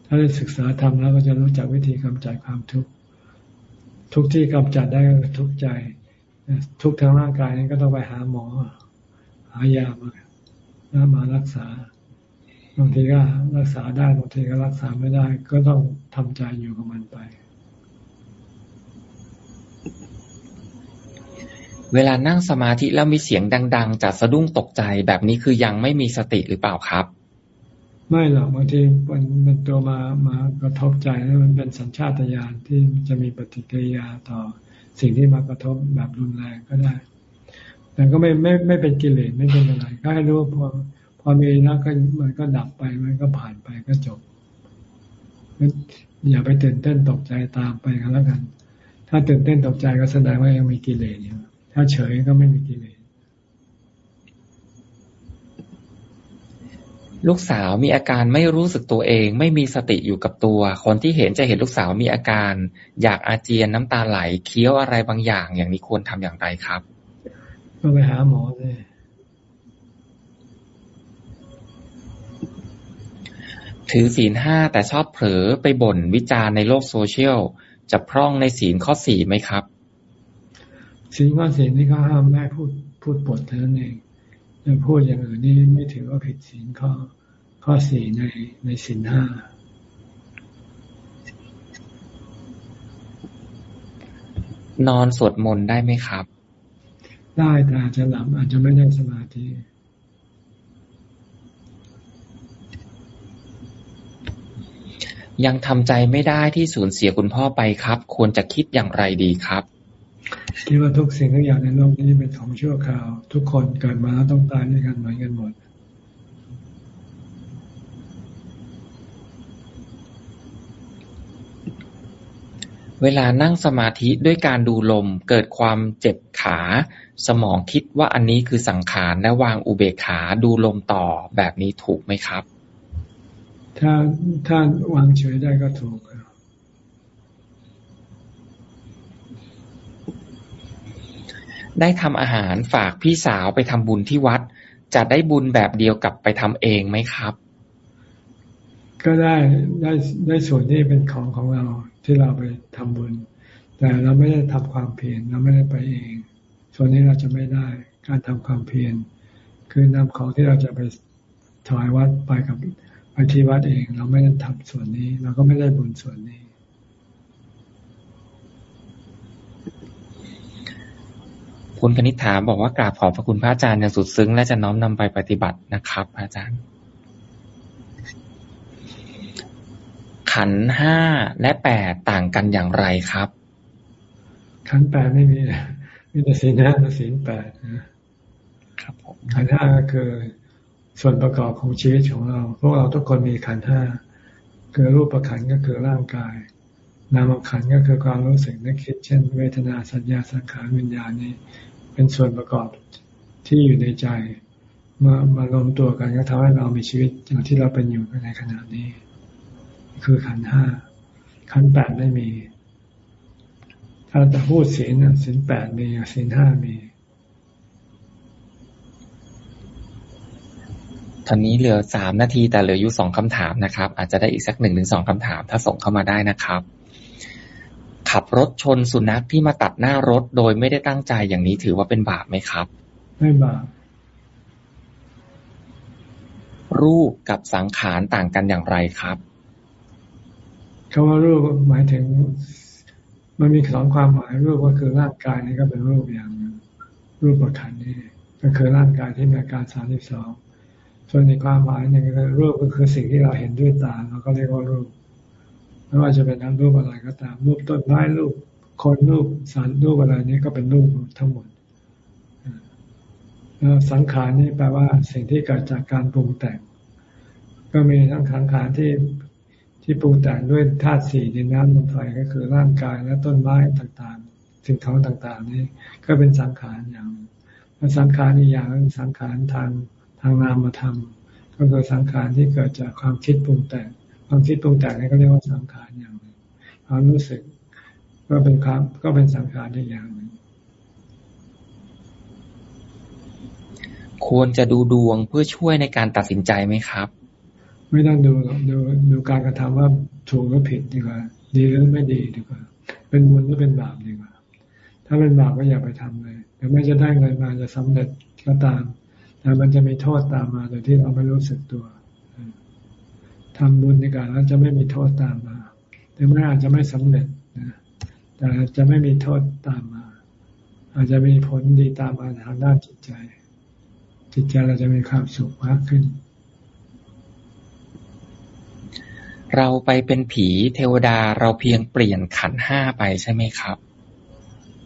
ถ้าได้ศึกษาธรรมแล้วก็จะรู้จักวิธีกำจัดความทุกข์ ทุกที่กำจัดได้ก็ทุกใจ ทุกทางร่างกายนี้ก็ต้องไปหาหมอ หายามาแล้วมารักษาบางทีก็รักษาได้บางทีก็รักษาไม่ได้ ก็ต้องทำใจอยู่กับมันไป เวลานั่งสมาธิแล้วมีเสียงดัง ๆจะสะดุ้งตกใจแบบนี้คือยังไม่มีสติหรือเปล่าครับ ไม่หรอกบางทีมันมันตัวมามากระทบใจแล้วมันเป็นสัญชาตญาณที่จะมีปฏิกิริยาต่อสิ่งที่มากระทบแบบรุนแรงก็ได้ แต่ก็ไม่ไม่ไม่เป็นกิเลสไม่เป็นอะไร ก็ให้รู้ว่าพอพอมีแล้วก็มันก็ดับไปมันก็ผ่านไปก็จบอย่าไปตื่นเต้นตกใจตามไปกันแล้วกัน ถ้าตื่นเต้นตกใจก็แสดงว่ายังมีกิเลสอยู่ถ้าเฉยก็ไม่มีกิเลส ลูกสาวมีอาการไม่รู้สึกตัวเอง ไม่มีสติอยู่กับตัว คนที่เห็นจะเห็นลูกสาวมีอาการ อยากอาเจียนน้ำตาไหลเคี้ยวอะไรบางอย่าง อย่างนี้ควรทำอย่างไรครับ ก็ไปหาหมอเลยถือศีลห้าแต่ชอบเผลอไปบ่นวิจารณ์ในโลกโซเชียล จะพร่องในศีลข้อสี่ไหมครับศีลข้อสี่นี่เขาห้ามไม่พูดพูดปดเท่านั้นเอง จะพูดอย่างอื่นนี่ไม่ถือว่าผิดศีลข้อข้อสี่ในในศีลห้านอนสวดมนต์ได้ไหมครับ ได้แต่อาจจะหลับอาจจะไม่ได้สมาธิยังทำใจไม่ได้ที่สูญเสียคุณพ่อไปครับ ควรจะคิดอย่างไรดีครับ คิดว่าทุกสิ่งทุกอย่างในโลกนี้เป็นของชั่วคราว ทุกคนเกิดมาแล้วต้องตายด้วยกันเหมือนกันหมดเวลานั่งสมาธิด้วยการดูลมเกิดความเจ็บขา สมองคิดว่าอันนี้คือสังขารและวางอุเบกขาดูลมต่อแบบนี้ถูกไหมครับ ถ้าถ้าวางเฉยได้ก็ถูก ได้ทำอาหารฝากพี่สาวไปทำบุญที่วัด จะได้บุญแบบเดียวกับไปทำเองไหมครับ ก็ได้ได้ได้ส่วนที่เป็นของของเราที่เราไปทำบุญ แต่เราไม่ได้ทำความเพียรเราไม่ได้ไปเอง ส่วนนี้เราจะไม่ได้การทำความเพียรคือนำของที่เราจะไปถวายวัดไปกับไปที่วัดเอง เราไม่ได้ทำส่วนนี้ เราก็ไม่ได้บุญส่วนนี้ คุณคณิษฐาบอกว่ากราบขอบพระคุณพระอาจารย์อย่างสุดซึ้ง และจะน้อมนำไปปฏิบัตินะครับ อาจารย์ ขันห้าและแปดต่างกันอย่างไรครับ ขันแปดไม่มีมีแต่ศีลห้าและศีลแปดนะครับผมขันห้าก็คือส่วนประกอบของชีวิตของเรา พวกเราทุกคนมีขันห้าคือรูปประขันก็คือร่างกาย นามขันก็คือความรู้สึกนึกคิด เช่น เวทนาสัญญาสังขารวิญญาณนี้ เป็นส่วนประกอบที่อยู่ในใจมื่อมารวมตัวกันก็ทำให้เรามีชีวิตอย่างที่เราเป็นอยู่ในขณะนี้ คือขันห้าขันแปดไม่มี ถ้าจะพูดศีลศีลแปดมีศีลห้ามีตอนนี้เหลือสามนาทีแต่เหลืออยู่สองคำถามนะครับ อาจจะได้อีกสักหนึ่งถึงสองคำถาม ถ้าส่งเข้ามาได้นะครับ ขับรถชนสุนัขที่มาตัดหน้ารถโดยไม่ได้ตั้งใจอย่างนี้ถือว่าเป็นบาปไหมครับ ไม่บาปรูปกับสังขารต่างกันอย่างไรครับคำว่ารูปหมายถึง มันมีสองความหมายรูปก็คือร่างกายนี่ก็เป็นรูปอย่างรูปประคันนี่ก็คือร่างกายที่มีอาการสามสิบสองส่วนในความหมายหนึ่งคือรูปก็คือสิ่งที่เราเห็นด้วยตาเราก็เรียกว่ารูป ไม่ว่าจะเป็นทั้งรูปอะไรก็ตาม รูปต้นไม้รูปคนรูปสารรูปอะไรนี้ก็เป็นรูปทั้งหมดแล้วสังขารนี่แปลว่าสิ่งที่เกิดจากการปรุงแต่ง ก็มีทั้งสังขารที่ที่ปรุงแต่งด้วยธาตุสี่ดินน้ำลมไฟก็คือร่างกายและต้นไม้ต่างๆ สิ่งของต่างๆ นี่ก็เป็นสังขารอย่างแล้วสังขารอีกอย่างเป็นสังขารทางทางนามธรรมก็คือสังขารที่เกิดจากความคิดปรุงแต่ง ความคิดปรุงแต่งนี่ก็เรียกว่าสังขารอย่างหนึ่งความรู้สึก ก็เป็นครับก็เป็นสังขารอีกอย่างหนึ่งควรจะดูดวงเพื่อช่วยในการตัดสินใจไหมครับ ไม่ต้องดูดูดูการกระทำว่าถูกหรือผิดดีกว่า ดีหรือไม่ดีดีกว่า เป็นบุญหรือเป็นบาปดีกว่า ถ้าเป็นบาปก็อย่าไปทำเลยถึงแม้จะได้เงินมาจะสำเร็จก็ตามแต่มันจะมีโทษตามมาโดยที่เราไม่รู้สึกตัว ทำบุญในการแล้วจะไม่มีโทษตามมา ถึงแม้อาจจะไม่สำเร็จนะแต่จะไม่มีโทษตามมา อาจจะมีผลดีตามมาทางด้านจิตใจ จิตใจเราจะมีความสุขมากขึ้น เราไปเป็นผีเทวดาเราเพียงเปลี่ยนขันห้าไปใช่ไหมครับ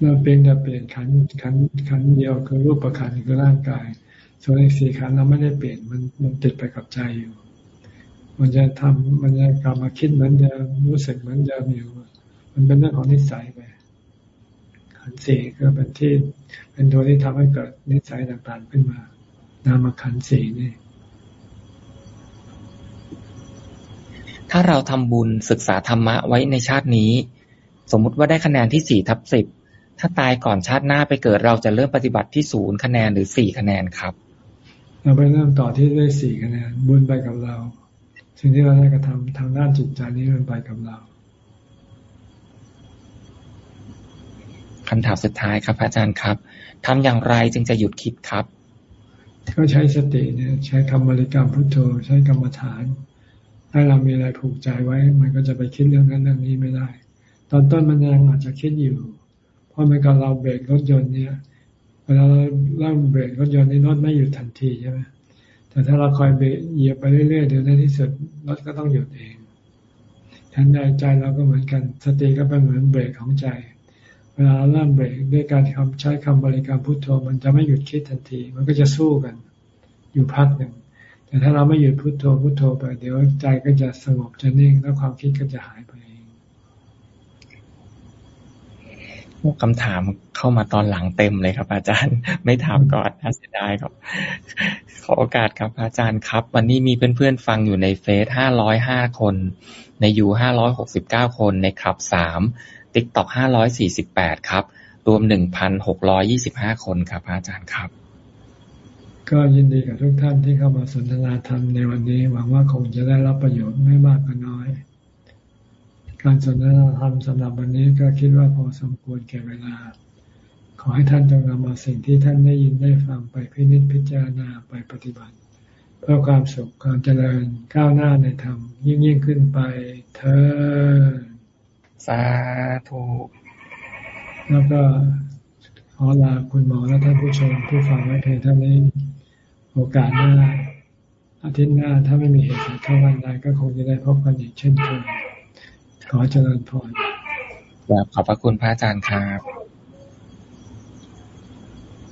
เราเป็นแต่เปลี่ยนขันขันขันเดียวคือรูปประขันคือร่างกาย ส่วนอีกสี่ขันเราไม่ได้เปลี่ยนมันมันติดไปกับใจอยู่ มันจะทำมันจะกลับมาคิดเหมือนเดิมรู้สึกเหมือนเดิมอยู่ มันเป็นเรื่องของนิสัยไปขันสี่ก็เป็นที่ เป็นตัวที่ทำให้เกิดนิสัยต่างๆขึ้นมา นามขันสี่นี่ ถ้าเราทำบุญศึกษาธรรมะไว้ในชาตินี้ สมมุติว่าได้คะแนนที่สี่ทับสิบถ้าตายก่อนชาติหน้าไปเกิดเราจะเริ่มปฏิบัติที่ศูนย์คะแนนหรือสี่คะแนนครับ เราไปเริ่มต่อที่ได้สี่คะแนนบุญไปกับเรา สิ่งที่เราได้กระทำทางด้านจิตใจนี้มันไปกับเราคำถามสุดท้ายครับอาจารย์ครับทำอย่างไรจึงจะหยุดคิดครับก็ใช้สติเนี่ยใช้คำบริกรรมพุทโธใช้กรรมฐาน ถ้าเรามีอะไรผูกใจไว้ มันก็จะไปคิดเรื่องนั้นเรื่องนี้ไม่ได้ ตอนต้นมันยังอาจจะคิดอยู่ เพราะมันก็เราเบรกรถยนต์เนี่ยเวลาเราเริ่มเบรกรถยนต์นี่รถไม่หยุดทันทีใช่ไหม แต่ถ้าเราคอยเบรเหยียบไปเรื่อยๆเดี๋ยวในที่สุดรถก็ต้องหยุดเองทันใดใจเราก็เหมือนกัน สติก็เป็นเหมือนเบรกของใจ เวลาเริ่มเบรกด้วยการคำใช้คำบริกรรมพุทโธมันจะไม่หยุดคิดทันที มันก็จะสู้กัน อยู่พักหนึ่ง แต่ถ้าเราไม่หยุดพุทโธพุทโธไป เดี๋ยวใจก็จะสงบจะนิ่งแล้วความคิดก็จะหายไป เองคำถามเข้ามาตอนหลังเต็มเลยครับ อาจารย์ ไม่ถามก่อนน่าเสียดายครับ ขอโอกาสครับอาจารย์ครับ วันนี้มีเพื่อนๆฟังอยู่ในเฟซห้าร้อยห้าคน ในยูห้าร้อยหกสิบเก้าคนในคลับสามติ๊กต็อกห้าร้อยสี่สิบแปดครับ รวมหนึ่งพันหกร้อยี่สิบห้าคนครับ อาจารย์ครับ ก็ยินดีกับทุกท่านที่เข้ามาสนทนาธรรมในวันนี้ หวังว่าคงจะได้รับประโยชน์ไม่มากก็น้อย การสนทนาธรรมสำหรับวันนี้ก็คิดว่าพอสมควรแก่เวลา ขอให้ท่านจงนำมาสิ่งที่ท่านได้ยินได้ฟังไปพินิจพิจารณาไปปฏิบัติ เพื่อความสุขความเจริญก้าวหน้าในธรรมยิ่งยิ่งขึ้นไปเธอสาธุแล้วก็ขอลาคุณหมอและท่านผู้ชมผู้ฟังไว้เพียงเท่านี้ โอกาสหน้าอาทิตย์หน้าถ้าไม่มีเหตุการณ์เข้าวันใดก็คงจะได้พบกันอีกเช่นเคย ขอเจริญพรขอบพระคุณพระอาจารย์ครับ